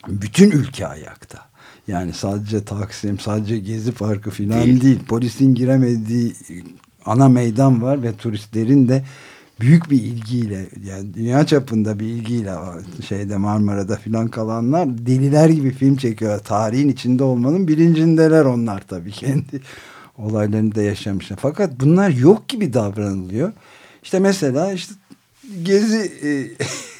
bütün ülke ayakta. Yani sadece Taksim, sadece Gezi Parkı falan Değil. değil. Polisin giremediği ana meydan var ve turistlerin de büyük bir ilgiyle yani dünya çapında bir ilgiyle şeyde Marmara'da filan kalanlar deliler gibi film çekiyor. Tarihin içinde olmanın bilincindeler onlar tabii [laughs] kendi olaylarını da yaşamışlar. Fakat bunlar yok gibi davranılıyor. İşte mesela işte Gezi e,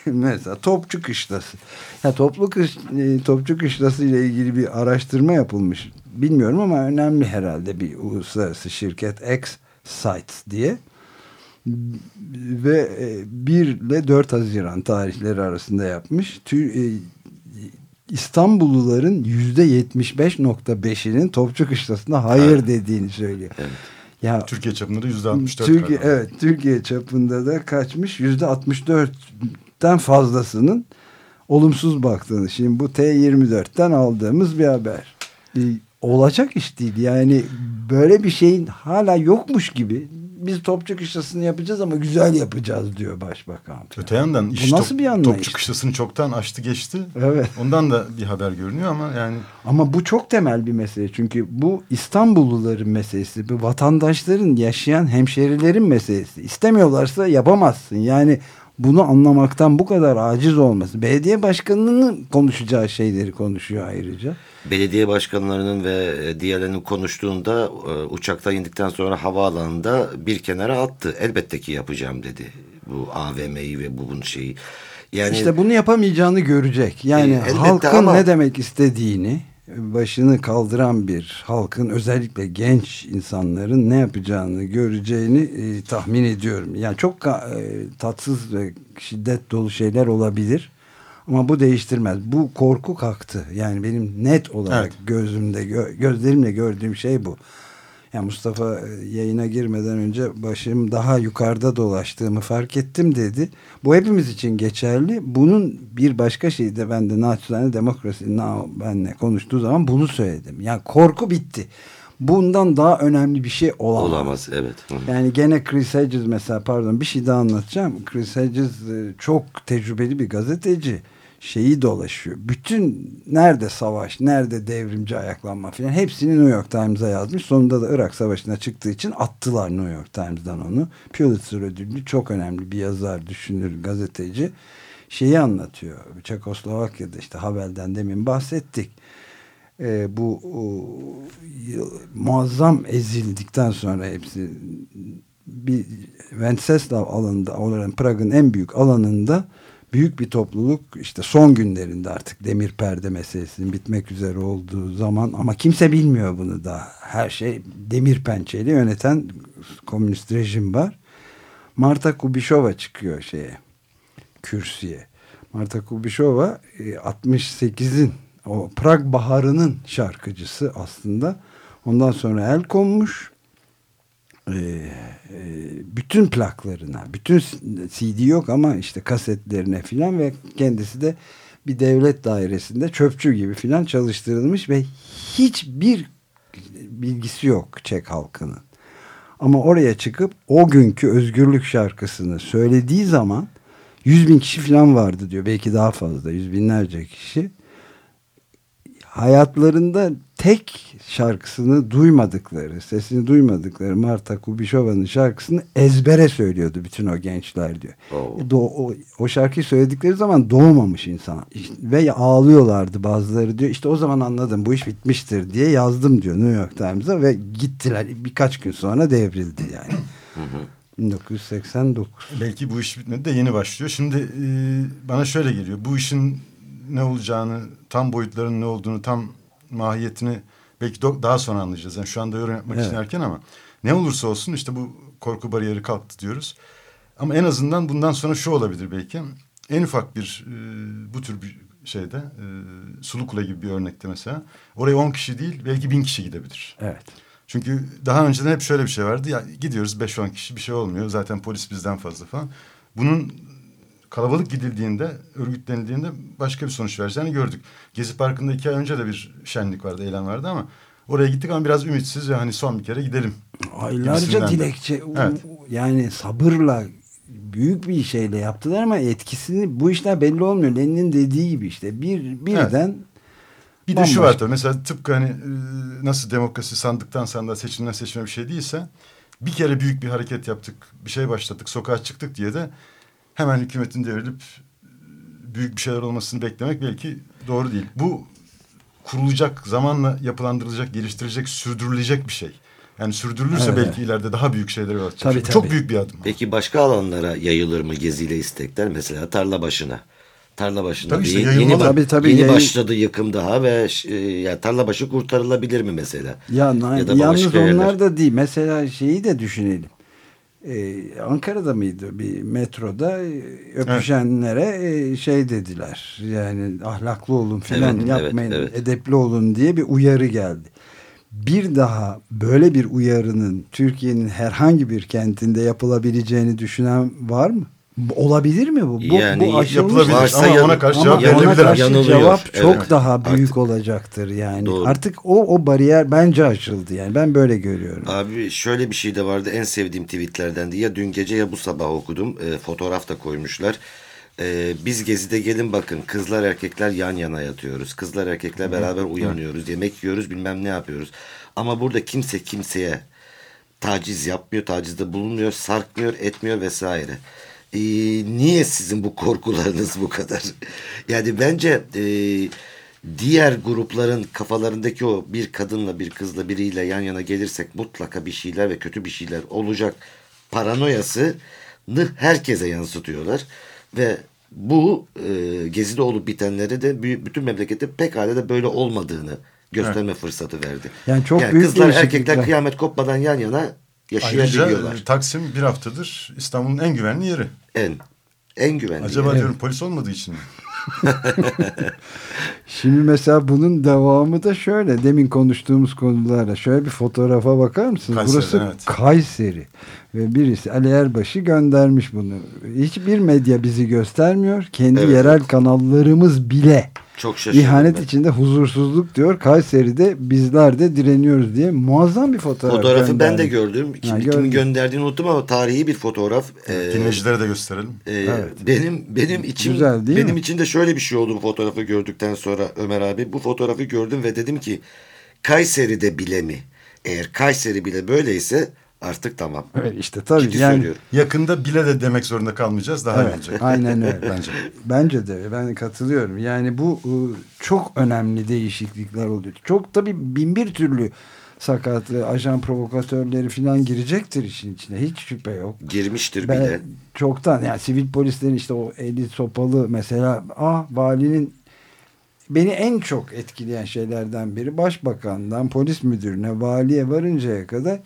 [laughs] mesela Topçu Kışlası. Ya toplu kış, e, Topçu Kışlası ile ilgili bir araştırma yapılmış. Bilmiyorum ama önemli herhalde bir uluslararası şirket X Sites diye ve e, 1 ile 4 Haziran tarihleri arasında yapmış. E, İstanbulluların %75.5'inin Topçu Kışlası'na hayır dediğini söylüyor. Ya Türkiye çapında da yüzde 64 Türkiye, galiba. evet Türkiye çapında da kaçmış yüzde 64'ten fazlasının olumsuz baktığını. Şimdi bu T24'ten aldığımız bir haber. Olacak iş değil. Yani böyle bir şeyin hala yokmuş gibi biz topçu kışlasını yapacağız ama güzel yapacağız diyor başbakan. Öte yandan Bu iş nasıl top- bir anlayış? topçu kışlasını çoktan aştı geçti. Evet. Ondan da bir haber görünüyor ama yani Ama bu çok temel bir mesele. Çünkü bu İstanbulluların meselesi. Bu vatandaşların, yaşayan hemşerilerin meselesi. İstemiyorlarsa yapamazsın. Yani bunu anlamaktan bu kadar aciz olması. Belediye başkanının konuşacağı şeyleri konuşuyor ayrıca. Belediye başkanlarının ve e, diğerlerinin konuştuğunda e, uçaktan indikten sonra havaalanında bir kenara attı. Elbette ki yapacağım dedi. Bu AVM'yi ve bu bunun şeyi. Yani İşte bunu yapamayacağını görecek. Yani E, halkın ama- ne demek istediğini başını kaldıran bir halkın özellikle genç insanların ne yapacağını göreceğini e, tahmin ediyorum. Yani çok e, tatsız ve şiddet dolu şeyler olabilir. Ama bu değiştirmez. Bu korku kalktı. Yani benim net olarak Evet. gözümde gö- gözlerimle gördüğüm şey bu. Yani Mustafa e, yayına girmeden önce başım daha yukarıda dolaştığımı fark ettim dedi. Bu hepimiz için geçerli. Bunun bir başka şeyi de ben de naçizane demokrasi na- benle konuştuğu zaman bunu söyledim. Yani korku bitti. Bundan daha önemli bir şey olamaz. olamaz evet. Yani gene Chris Hedges mesela pardon bir şey daha anlatacağım. Chris Hedges e, çok tecrübeli bir gazeteci. Şeyi dolaşıyor. Bütün nerede savaş, nerede devrimci ayaklanma filan hepsini New York Times'a yazmış. Sonunda da Irak Savaşı'na çıktığı için attılar New York Times'dan onu. Pulitzer ödüllü çok önemli bir yazar, düşünür, gazeteci. Şeyi anlatıyor. Çekoslovakya'da işte Havel'den demin bahsettik e, bu o, y- muazzam ezildikten sonra hepsi bir Wenceslav alanında Prag'ın en büyük alanında büyük bir topluluk işte son günlerinde artık demir perde meselesinin bitmek üzere olduğu zaman ama kimse bilmiyor bunu da her şey demir pençeyle yöneten komünist rejim var. Marta Kubişova çıkıyor şeye kürsüye. Marta Kubişova e, 68'in o Prag Baharı'nın şarkıcısı aslında. Ondan sonra el konmuş. E, e, bütün plaklarına, bütün CD yok ama işte kasetlerine filan ve kendisi de bir devlet dairesinde çöpçü gibi filan çalıştırılmış ve hiçbir bilgisi yok Çek halkının. Ama oraya çıkıp o günkü özgürlük şarkısını söylediği zaman 100 bin kişi falan vardı diyor. Belki daha fazla. Yüz binlerce kişi. Hayatlarında tek şarkısını duymadıkları, sesini duymadıkları Marta Kubişova'nın şarkısını ezbere söylüyordu bütün o gençler diyor. Oo. Do- o, o şarkıyı söyledikleri zaman doğmamış insan. İşte- ve ağlıyorlardı bazıları diyor. İşte o zaman anladım bu iş bitmiştir diye yazdım diyor New York Times'a ve gittiler. Birkaç gün sonra devrildi yani. 1989. belki bu iş bitmedi de yeni başlıyor. Şimdi e, bana şöyle geliyor. Bu işin ne olacağını, tam boyutlarının ne olduğunu, tam mahiyetini belki daha sonra anlayacağız. Yani şu anda yorum yapmak Evet. için erken ama ne olursa olsun işte bu korku bariyeri kalktı diyoruz. Ama en azından bundan sonra şu olabilir belki. En ufak bir e, bu tür bir şeyde e, Sulukule gibi bir örnekte mesela oraya 10 kişi değil belki bin kişi gidebilir. Evet. Çünkü daha önceden hep şöyle bir şey vardı. Ya gidiyoruz 5-10 kişi bir şey olmuyor. Zaten polis bizden fazla falan. Bunun kalabalık gidildiğinde, örgütlenildiğinde başka bir sonuç vereceğini gördük. Gezi Parkı'nda iki ay önce de bir şenlik vardı, eylem vardı ama oraya gittik ama biraz ümitsiz ve hani son bir kere gidelim. Aylarca dilekçe Evet. yani sabırla büyük bir şeyle yaptılar ama etkisini bu işler belli olmuyor. Lenin'in dediği gibi işte bir birden Bir de şu Bambaşka. var tabii mesela tıpkı hani e, nasıl demokrasi sandıktan sandığa seçimden seçime bir şey değilse bir kere büyük bir hareket yaptık, bir şey başlattık, sokağa çıktık diye de hemen hükümetin devrilip e, büyük bir şeyler olmasını beklemek belki doğru değil. Bu kurulacak, zamanla yapılandırılacak, geliştirilecek, sürdürülecek bir şey. Yani sürdürülürse Evet. belki ileride daha büyük şeyler yol açacak. Tabii, Bu Çok tabii. büyük bir adım. Peki başka alanlara yayılır mı geziyle istekler? Mesela tarla başına. Tarla başına Tabii işte yayılmalı. yeni, Tabii, tabii, yeni yayın- başladı yıkım daha ve e, ya tarla başı kurtarılabilir mi mesela? ya, Ya da yalnız başka yerler. onlar da değil. Mesela şeyi de düşünelim. Ee, Ankara'da mıydı bir metroda e, öpüşenlere e, şey dediler. Yani ahlaklı olun filan Evet, yapmayın, evet, evet. edepli olun diye bir uyarı geldi. Bir daha böyle bir uyarının Türkiye'nin herhangi bir kentinde yapılabileceğini düşünen var mı? Olabilir mi bu? Bu, Yani bu Yapılabilir Varsa ama yan- ona karşı cevap yanılıyor, ona verilebilir. karşı yanılıyor. cevap çok Evet. daha büyük Artık- olacaktır yani. Doğru. Artık o o bariyer bence aşıldı yani. Ben böyle görüyorum. Abi şöyle bir şey de vardı en sevdiğim tweetlerdendi. Ya dün gece ya bu sabah okudum. E, fotoğraf da koymuşlar. E, biz gezide gelin bakın kızlar erkekler yan yana yatıyoruz. Kızlar erkekler beraber uyanıyoruz. Yemek yiyoruz bilmem ne yapıyoruz. Ama burada kimse kimseye taciz yapmıyor, tacizde bulunmuyor, sarkmıyor, etmiyor vesaire. E, niye sizin bu korkularınız bu kadar? Yani bence e, diğer grupların kafalarındaki o bir kadınla bir kızla biriyle yan yana gelirsek mutlaka bir şeyler ve kötü bir şeyler olacak paranoyasını herkese yansıtıyorlar ve bu e, gezide olup bitenleri de bü- bütün memlekette pekala da böyle olmadığını gösterme fırsatı verdi. Yani çok büyük kızlar erkekler kıyamet kopmadan yan yana yaşayabiliyorlar. e, Taksim bir haftadır İstanbul'un en güvenli yeri. en en güvenli. Acaba yeri. diyorum polis olmadığı için mi? [laughs] Şimdi mesela bunun devamı da şöyle. Demin konuştuğumuz konularla şöyle bir fotoğrafa bakar mısınız? Kayseri, Burası evet. Kayseri. Ve birisi Ali Erbaş'ı göndermiş bunu. Hiçbir medya bizi göstermiyor. Kendi Evet, yerel kanallarımız bile Çok şaşırdım ihanet ben. içinde huzursuzluk diyor. Kayseri'de bizler de direniyoruz diye muazzam bir fotoğraf Fotoğrafı ben göndermiş. de gördüm. Kim, Ha, kimin gördüm. gönderdiğini unuttum ama tarihi bir fotoğraf. Ee, Dinleyicilere de gösterelim. Ee, Benim benim için Güzel değil benim mi? için de şöyle bir şey oldu bu fotoğrafı gördükten sonra Ömer abi. Bu fotoğrafı gördüm ve dedim ki Kayseri'de bile mi? Eğer Kayseri bile böyleyse artık tamam. Evet, işte tabii Ciddi yani söylüyorum. Yakında bile de demek zorunda kalmayacağız. Daha Evet, olacak. aynen öyle. [laughs] Bence. Bence de ben katılıyorum. Yani bu e, çok önemli değişiklikler oluyor. Çok tabii bin bir türlü sakat e, ajan provokatörleri falan girecektir işin içine. Hiç şüphe yok. Girmiştir Ben bile. çoktan yani sivil polislerin işte o eli sopalı mesela ah valinin beni en çok etkileyen şeylerden biri başbakandan polis müdürüne valiye varıncaya kadar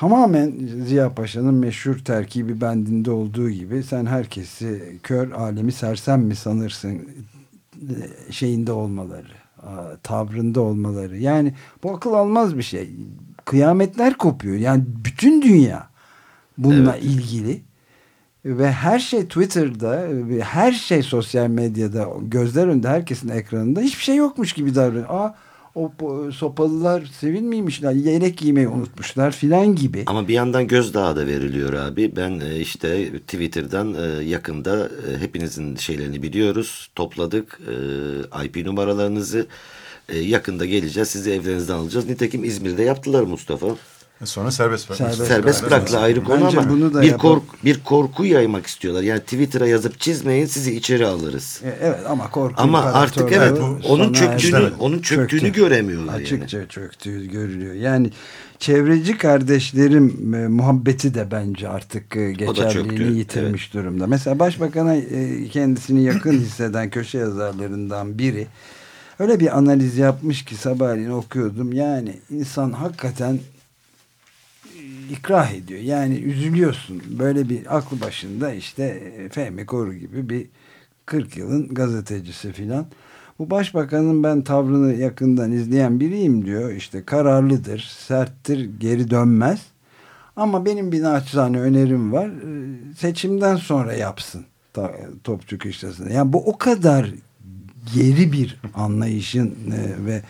tamamen Ziya Paşa'nın meşhur terkibi bendinde olduğu gibi sen herkesi kör alemi sersem mi sanırsın e, şeyinde olmaları tavrında olmaları? Yani bu akıl almaz bir şey. Kıyametler kopuyor. Yani bütün dünya bununla ilgili ve her şey Twitter'da her şey sosyal medyada gözler önünde herkesin ekranında hiçbir şey yokmuş gibi davranıyor. Aa o sopalılar sevin miymişler yelek giymeyi unutmuşlar filan gibi. Ama bir yandan gözdağı da veriliyor abi. Ben e, işte Twitter'dan e, yakında e, hepinizin şeylerini biliyoruz. Topladık. IP numaralarınızı yakında geleceğiz. Sizi evlerinizden alacağız. Nitekim İzmir'de yaptılar Mustafa. E Sonra serbest bırakmak. Serbest Serbest bıraktılar ayrı konu ama bunu da bir, yapalım. kork, bir korku yaymak istiyorlar. Yani Twitter'a yazıp çizmeyin sizi içeri alırız. E, Evet ama korku Ama artık evet bu onun çöktüğünü erdi. onun çöktüğünü Çöktü. göremiyorlar yani. Açıkça çöktüğü görülüyor. Yani çevreci kardeşlerim e, muhabbeti de bence artık e, geçerliğini yitirmiş durumda. Mesela başbakana e, kendisini yakın [clears throat] hisseden köşe yazarlarından biri öyle bir analiz yapmış ki sabahleyin okuyordum. Yani insan hakikaten ikrah ediyor. Yani üzülüyorsun. Böyle bir aklı başında işte e, Fehmi Koru gibi bir 40 yılın gazetecisi filan. Bu başbakanın ben tavrını yakından izleyen biriyim diyor. İşte kararlıdır, serttir, geri dönmez. Ama benim bir naçizane önerim var. Ee, Seçimden sonra yapsın topçu kışlasını. Yani bu o kadar geri bir anlayışın e, ve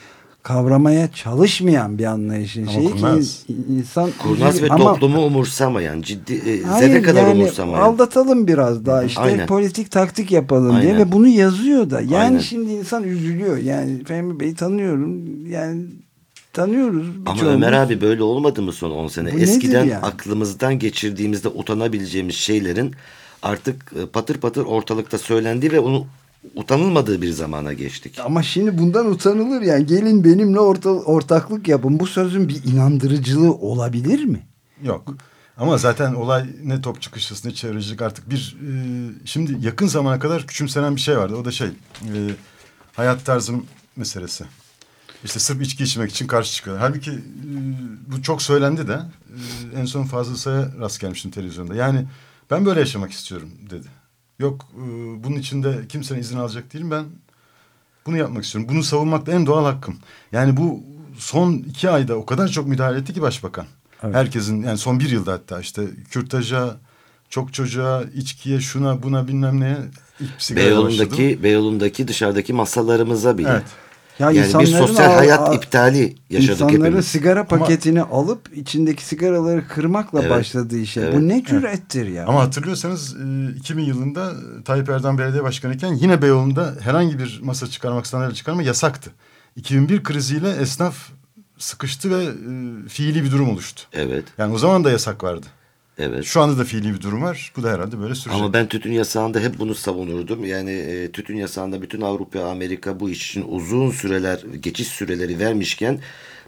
kavramaya çalışmayan bir anlayışın Ama şeyi ki kurnaz. in- insan Kurnaz ve Ama- toplumu umursamayan, ciddi e, Hayır, zerre kadar yani umursamayan. Aldatalım biraz daha işte Aynen. politik taktik yapalım diye Aynen. ve bunu yazıyor da. Yani Aynen. şimdi insan üzülüyor. Yani Fehmi Bey'i tanıyorum. Yani tanıyoruz. Ama birçoğumuz. Ömer abi böyle olmadı mı son 10 sene? Bu Eskiden yani? aklımızdan geçirdiğimizde utanabileceğimiz şeylerin artık e, patır patır ortalıkta söylendiği ve onu utanılmadığı bir zamana geçtik. Ama şimdi bundan utanılır yani. Gelin benimle orta, ortaklık yapın. Bu sözün bir inandırıcılığı olabilir mi? Yok. Ama zaten olay ne top çıkışlısı ne çevrecilik artık bir e, şimdi yakın zamana kadar küçümsenen bir şey vardı. O da şey e, hayat tarzım meselesi. İşte sırf içki içmek için karşı çıkıyorlar. Halbuki e, bu çok söylendi de e, en son Fazıl Say'a rast gelmiştim televizyonda. Yani ben böyle yaşamak istiyorum dedi. Yok e, bunun içinde kimsenin izin alacak değilim ben bunu yapmak istiyorum. Bunu savunmak da en doğal hakkım. Yani bu son iki ayda o kadar çok müdahale etti ki başbakan. Herkesin yani son bir yılda hatta işte kürtaja, çok çocuğa, içkiye, şuna buna bilmem neye. Beyoğlu'ndaki, Beyoğlu'ndaki dışarıdaki masalarımıza bile. Evet. Ya yani bir insanların sosyal al- hayat al- iptali yaşadık İnsanların hepimiz. sigara paketini alıp içindeki sigaraları kırmakla Evet. başladığı işe. Evet. Bu ne cürettir ya. Ama hatırlıyorsanız e, 2000 yılında Tayyip Erdoğan belediye başkanı iken yine Beyoğlu'nda herhangi bir masa çıkarmak, sandalye çıkarmak yasaktı. 2001 kriziyle esnaf sıkıştı ve e, fiili bir durum oluştu. Evet, Yani o zaman da yasak vardı. Evet. Şu anda da fiili bir durum var. Bu da herhalde böyle sürecek. Ama ben tütün yasağında hep bunu savunurdum. Yani e, tütün yasağında bütün Avrupa, Amerika bu iş için uzun süreler, geçiş süreleri vermişken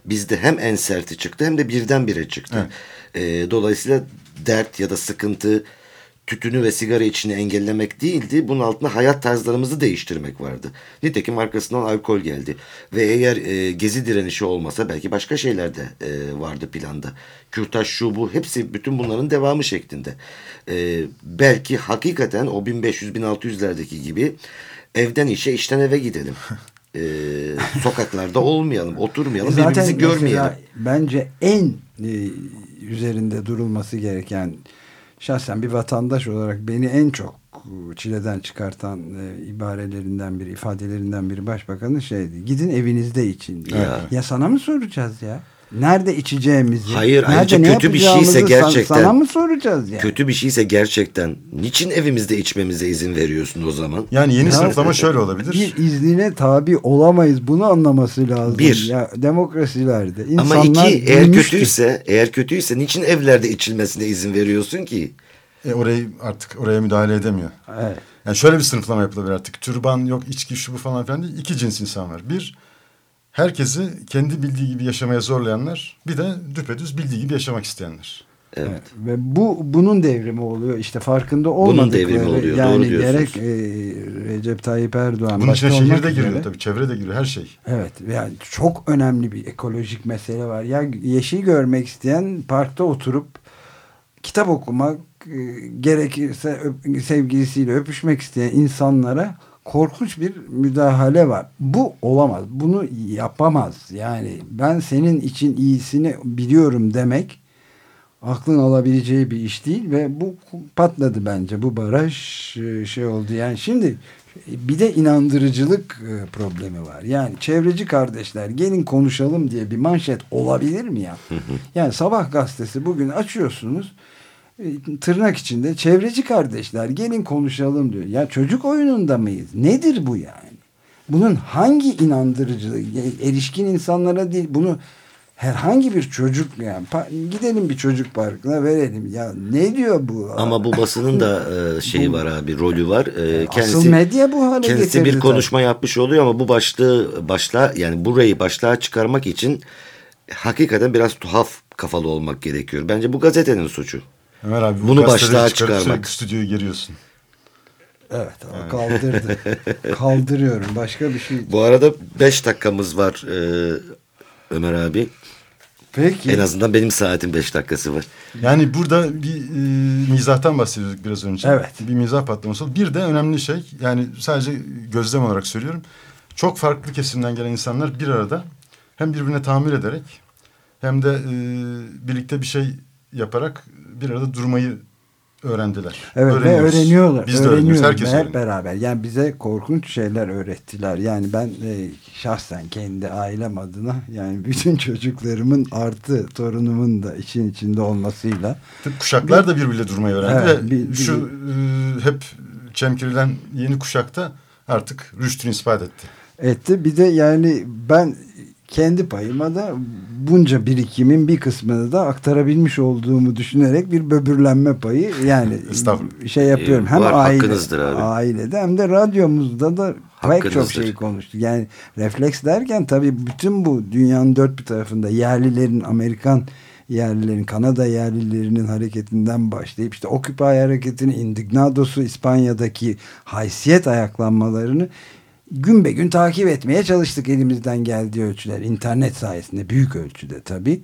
bizde hem en serti çıktı hem de birdenbire çıktı. E, dolayısıyla dert ya da sıkıntı tütünü ve sigara içini engellemek değildi. Bunun altında hayat tarzlarımızı değiştirmek vardı. Nitekim arkasından alkol geldi. Ve eğer e, gezi direnişi olmasa belki başka şeyler de e, vardı planda. Kürtaj şu bu hepsi bütün bunların devamı şeklinde. E, belki hakikaten o 1500-1600'lerdeki gibi evden işe işten eve gidelim. E, [laughs] sokaklarda olmayalım, oturmayalım, Zaten birbirimizi görmeyelim. bence en e, üzerinde durulması gereken şahsen bir vatandaş olarak beni en çok e, çileden çıkartan e, ibarelerinden biri, ifadelerinden biri başbakanın şeydi. Gidin evinizde için diye. Ya. Ya sana mı soracağız ya? Nerede içeceğimizi? Hayır, nerede ayrıca ne kötü bir şeyse gerçekten- Sana mı soracağız ya? Kötü bir şeyse gerçekten niçin evimizde içmemize izin veriyorsun o zaman? Yani yeni Ya- sınıflama şöyle olabilir. Bir iznine tabi olamayız. Bunu anlaması lazım. Bir. Ya, demokrasilerde Ama insanlar iki eğer bilmiştir. kötüyse eğer kötüyse niçin evlerde içilmesine izin veriyorsun ki? E, orayı artık oraya müdahale edemiyor. Evet. Yani şöyle bir sınıflama yapılabilir artık. Türban yok, içki şu bu falan filan değil. İki cins insan var. Bir, herkesi kendi bildiği gibi yaşamaya zorlayanlar. Bir de düpedüz bildiği gibi yaşamak isteyenler. Evet. Ve bu bunun devrimi oluyor. İşte farkında Bunun olmadıkları. devrimi oluyor, Yani doğru diyorsunuz. gerek e, Recep Tayyip Erdoğan Bunun içine şehir de giriyor üzere- tabii. Çevre de giriyor. Her şey. Evet yani çok önemli bir ekolojik mesele var. Ya yeşil görmek isteyen parkta oturup kitap okumak e, gerekirse öp- sevgilisiyle öpüşmek isteyen insanlara korkunç bir müdahale var. Bu olamaz. Bunu yapamaz. Yani ben senin için iyisini biliyorum demek aklın alabileceği bir iş değil ve bu patladı bence. Bu baraj e, şey oldu. Yani şimdi bir de inandırıcılık e, problemi var. Yani çevreci kardeşler gelin konuşalım diye bir manşet olabilir mi ya? Yani sabah gazetesi bugün açıyorsunuz tırnak içinde çevreci kardeşler gelin konuşalım diyor. Ya çocuk oyununda mıyız? Nedir bu yani? Bunun hangi inandırıcılığı? Erişkin insanlara değil bunu herhangi bir çocuk yani gidelim bir çocuk parkına verelim. Ya ne diyor bu? Ama bu basının da [laughs] e, şeyi var abi, rolü var. E, Asıl medya bu hale kendisi bir tabii. konuşma yapmış oluyor ama bu başlığı başlığa yani burayı başlığa çıkarmak için hakikaten biraz tuhaf kafalı olmak gerekiyor. Bence bu gazetenin suçu. Ömer abi bu Bunu başlığa çıkarmak. sürekli stüdyoyu geriyorsun. Evet ama kaldırdı. [laughs] Kaldırıyorum. Başka bir şey. Bu arada 5 dakikamız var e, Ömer abi. Peki. En azından benim saatin 5 dakikası var. Yani burada bir e, mizahtan bahsediyorduk biraz önce. Evet. Bir mizah patlaması. Bir de önemli şey yani sadece gözlem olarak söylüyorum. Çok farklı kesimden gelen insanlar bir arada hem birbirine tahammül ederek hem de e, birlikte bir şey yaparak bir arada durmayı öğrendiler. Evet ve öğreniyorlar. Biz de öğreniyoruz. Herkes hep öğreniyor. beraber. Yani bize korkunç şeyler öğrettiler. Yani ben e, şahsen kendi ailem adına yani bütün [laughs] çocuklarımın artı torunumun da için içinde olmasıyla Tabii kuşaklar da birbiriyle durmayı öğrendi Evet, ve bir- bir- şu e, hep çemkirilen yeni kuşakta artık rüştünü ispat etti. etti. Bir de yani ben kendi payıma da bunca birikimin bir kısmını da aktarabilmiş olduğumu düşünerek bir böbürlenme payı yani [laughs] şey yapıyorum. Ee, Hem var, aile, abi. ailede hem de radyomuzda da pek çok şey konuştuk. Yani refleks derken tabii bütün bu dünyanın dört bir tarafında yerlilerin Amerikan yerlilerin, Kanada yerlilerinin hareketinden başlayıp işte Occupy hareketini, Indignado'su İspanya'daki haysiyet ayaklanmalarını gün be gün takip etmeye çalıştık elimizden geldiği ölçüler. internet sayesinde büyük ölçüde tabii.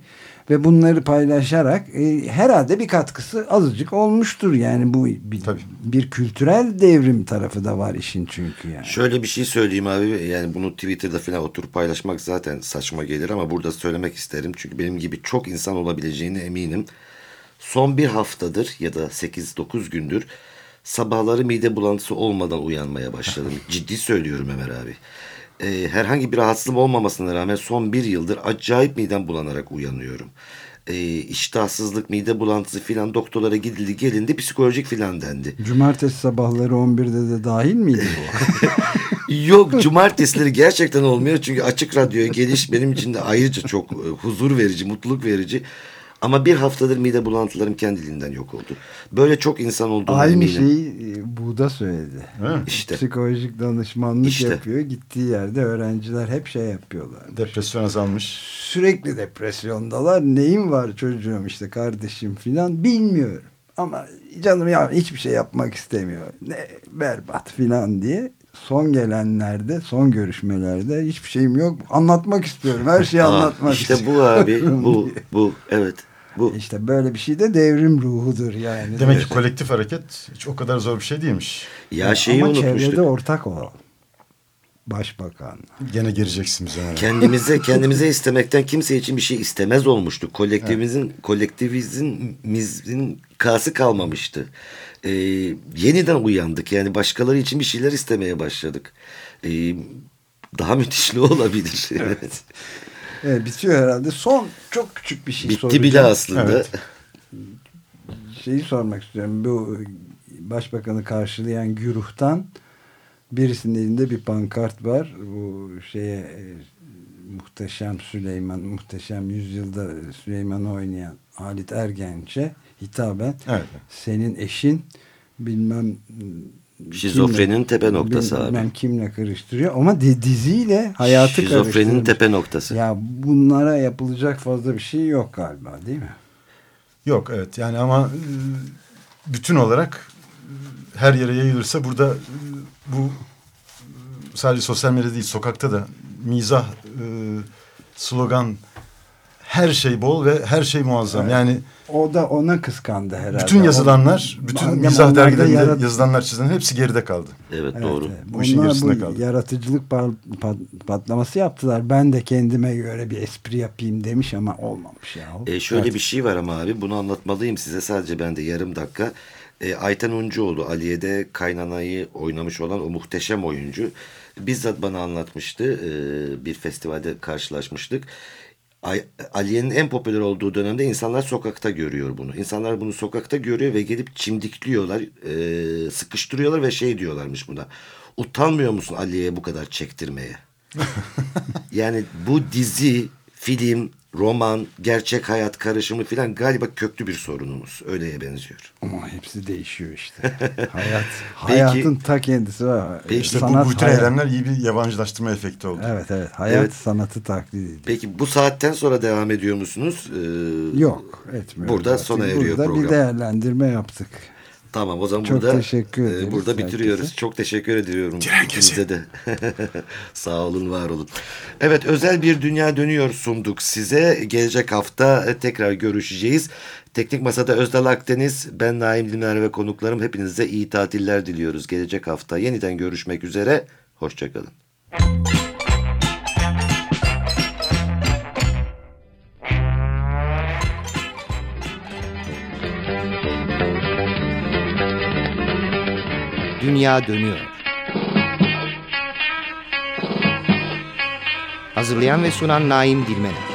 Ve bunları paylaşarak e, herhalde bir katkısı azıcık olmuştur. Yani bu bir, Tabii. bir kültürel devrim tarafı da var işin çünkü yani. Şöyle bir şey söyleyeyim abi yani bunu Twitter'da falan oturup paylaşmak zaten saçma gelir ama burada söylemek isterim. Çünkü benim gibi çok insan olabileceğine eminim. son bir haftadır ya da 8-9 gündür sabahları mide bulantısı olmadan uyanmaya başladım. [laughs] Ciddi söylüyorum Ömer abi. Ee, herhangi bir rahatsızlığım olmamasına rağmen son bir yıldır acayip midem bulanarak uyanıyorum. Ee, iştahsızlık, mide bulantısı filan doktorlara gidildi gelindi psikolojik filan dendi. Cumartesi sabahları 11'de de dahil miydi bu? [laughs] Yok cumartesileri gerçekten olmuyor çünkü açık radyoya geliş benim için de ayrıca çok e, huzur verici, mutluluk verici. Ama bir haftadır mide bulantılarım kendiliğinden yok oldu. Böyle çok insan olduğuna Aynı eminim. şeyi e, Buğda söyledi. İşte. Psikolojik danışmanlık İşte. yapıyor. Gittiği yerde öğrenciler hep şey yapıyorlar. Depresyon azalmış. Sürekli depresyondalar. Neyim var çocuğum işte kardeşim filan bilmiyorum. Ama canım ya hiçbir şey yapmak istemiyor. Ne berbat filan diye. Son gelenlerde, son görüşmelerde hiçbir şeyim yok. Anlatmak istiyorum. Her şeyi [laughs] Aa, anlatmak işte istiyorum. bu abi bu [laughs] bu evet bu. İşte böyle bir şey de devrim ruhudur yani. Demek ki kolektif hareket hiç o kadar zor bir şey değilmiş. Ya şeyi Ama unutmuştuk. çevrede ortak o. Başbakan. Gene gireceksin bize. Kendimize [laughs] kendimize istemekten kimse için bir şey istemez olmuştuk. Kolektivimizin kolektivizmimizin kası kalmamıştı. Ee, yeniden uyandık. Yani başkaları için bir şeyler istemeye başladık. Ee, daha müthiş ne olabilir? evet. Evet, bitiyor herhalde. Son çok küçük bir şey Bitti soracağım. bile aslında. Evet. Şeyi sormak istiyorum. Bu başbakanı karşılayan güruhtan birisinin elinde bir pankart var. Bu şeye e, muhteşem Süleyman, muhteşem yüzyılda Süleyman'ı oynayan Halit Ergenç'e hitaben Evet. senin eşin bilmem Şizofrenin kimle- tepe noktası abi. bilmem kimle karıştırıyor ama di- diziyle hayatı Şizofrenin karıştırmış. tepe noktası. Ya bunlara yapılacak fazla bir şey yok galiba değil mi? Yok evet yani ama e, bütün olarak e, her yere yayılırsa burada e, bu sadece sosyal medyada değil sokakta da mizah, slogan her şey bol ve her şey muazzam. Yani O da ona kıskandı herhalde. bütün yazılanlar, bütün Ama mizah dergilerinde yarat- yazılanlar çizilen hepsi geride kaldı. Evet, Evet, doğru. evet. Bu işin gerisinde bu kaldı. yaratıcılık pat- patlaması yaptılar. Ben de kendime göre bir espri yapayım demiş ama olmamış ya. E, şöyle Evet. bir şey var ama abi bunu anlatmalıyım size sadece ben de yarım dakika. E, Ayten Uncuoğlu Aliye'de kaynanayı oynamış olan o muhteşem oyuncu bizzat bana anlatmıştı. E, bir festivalde karşılaşmıştık. Aliye'nin en popüler olduğu dönemde insanlar sokakta görüyor bunu. İnsanlar bunu sokakta görüyor ve gelip çimdikliyorlar, e, sıkıştırıyorlar ve şey diyorlarmış buna. Utanmıyor musun Aliye'ye bu kadar çektirmeye? [laughs] Yani bu dizi, film, roman, gerçek hayat karışımı filan galiba köklü bir sorunumuz. Öyleye benziyor. Ama hepsi değişiyor işte. [laughs] Hayat, hayatın ta kendisi var. Peki, İşte Sanat bu, tür hayat. eylemler iyi bir yabancılaştırma efekti oldu. Evet evet. Hayat Evet. sanatı taklit ediyor. Peki bu saatten sonra devam ediyor musunuz? Ee, Yok etmiyor. Burada zaten. sona eriyor Burada program. bir değerlendirme yaptık. Tamam o zaman Çok burada teşekkür e, ederiz burada bitiriyoruz. herkese. Çok teşekkür ediyorum ikinize de. [laughs] Sağ olun, var olun. Evet, özel bir dünya dönüyor sunduk size. Gelecek hafta e, tekrar görüşeceğiz. Teknik Masada Özdal Akdeniz, ben Naim Dilmer ve konuklarım hepinize iyi tatiller diliyoruz. Gelecek hafta yeniden görüşmek üzere. Hoşçakalın. Dünya dönüyor. Hazırlayan ve sunan Naim Dilmener.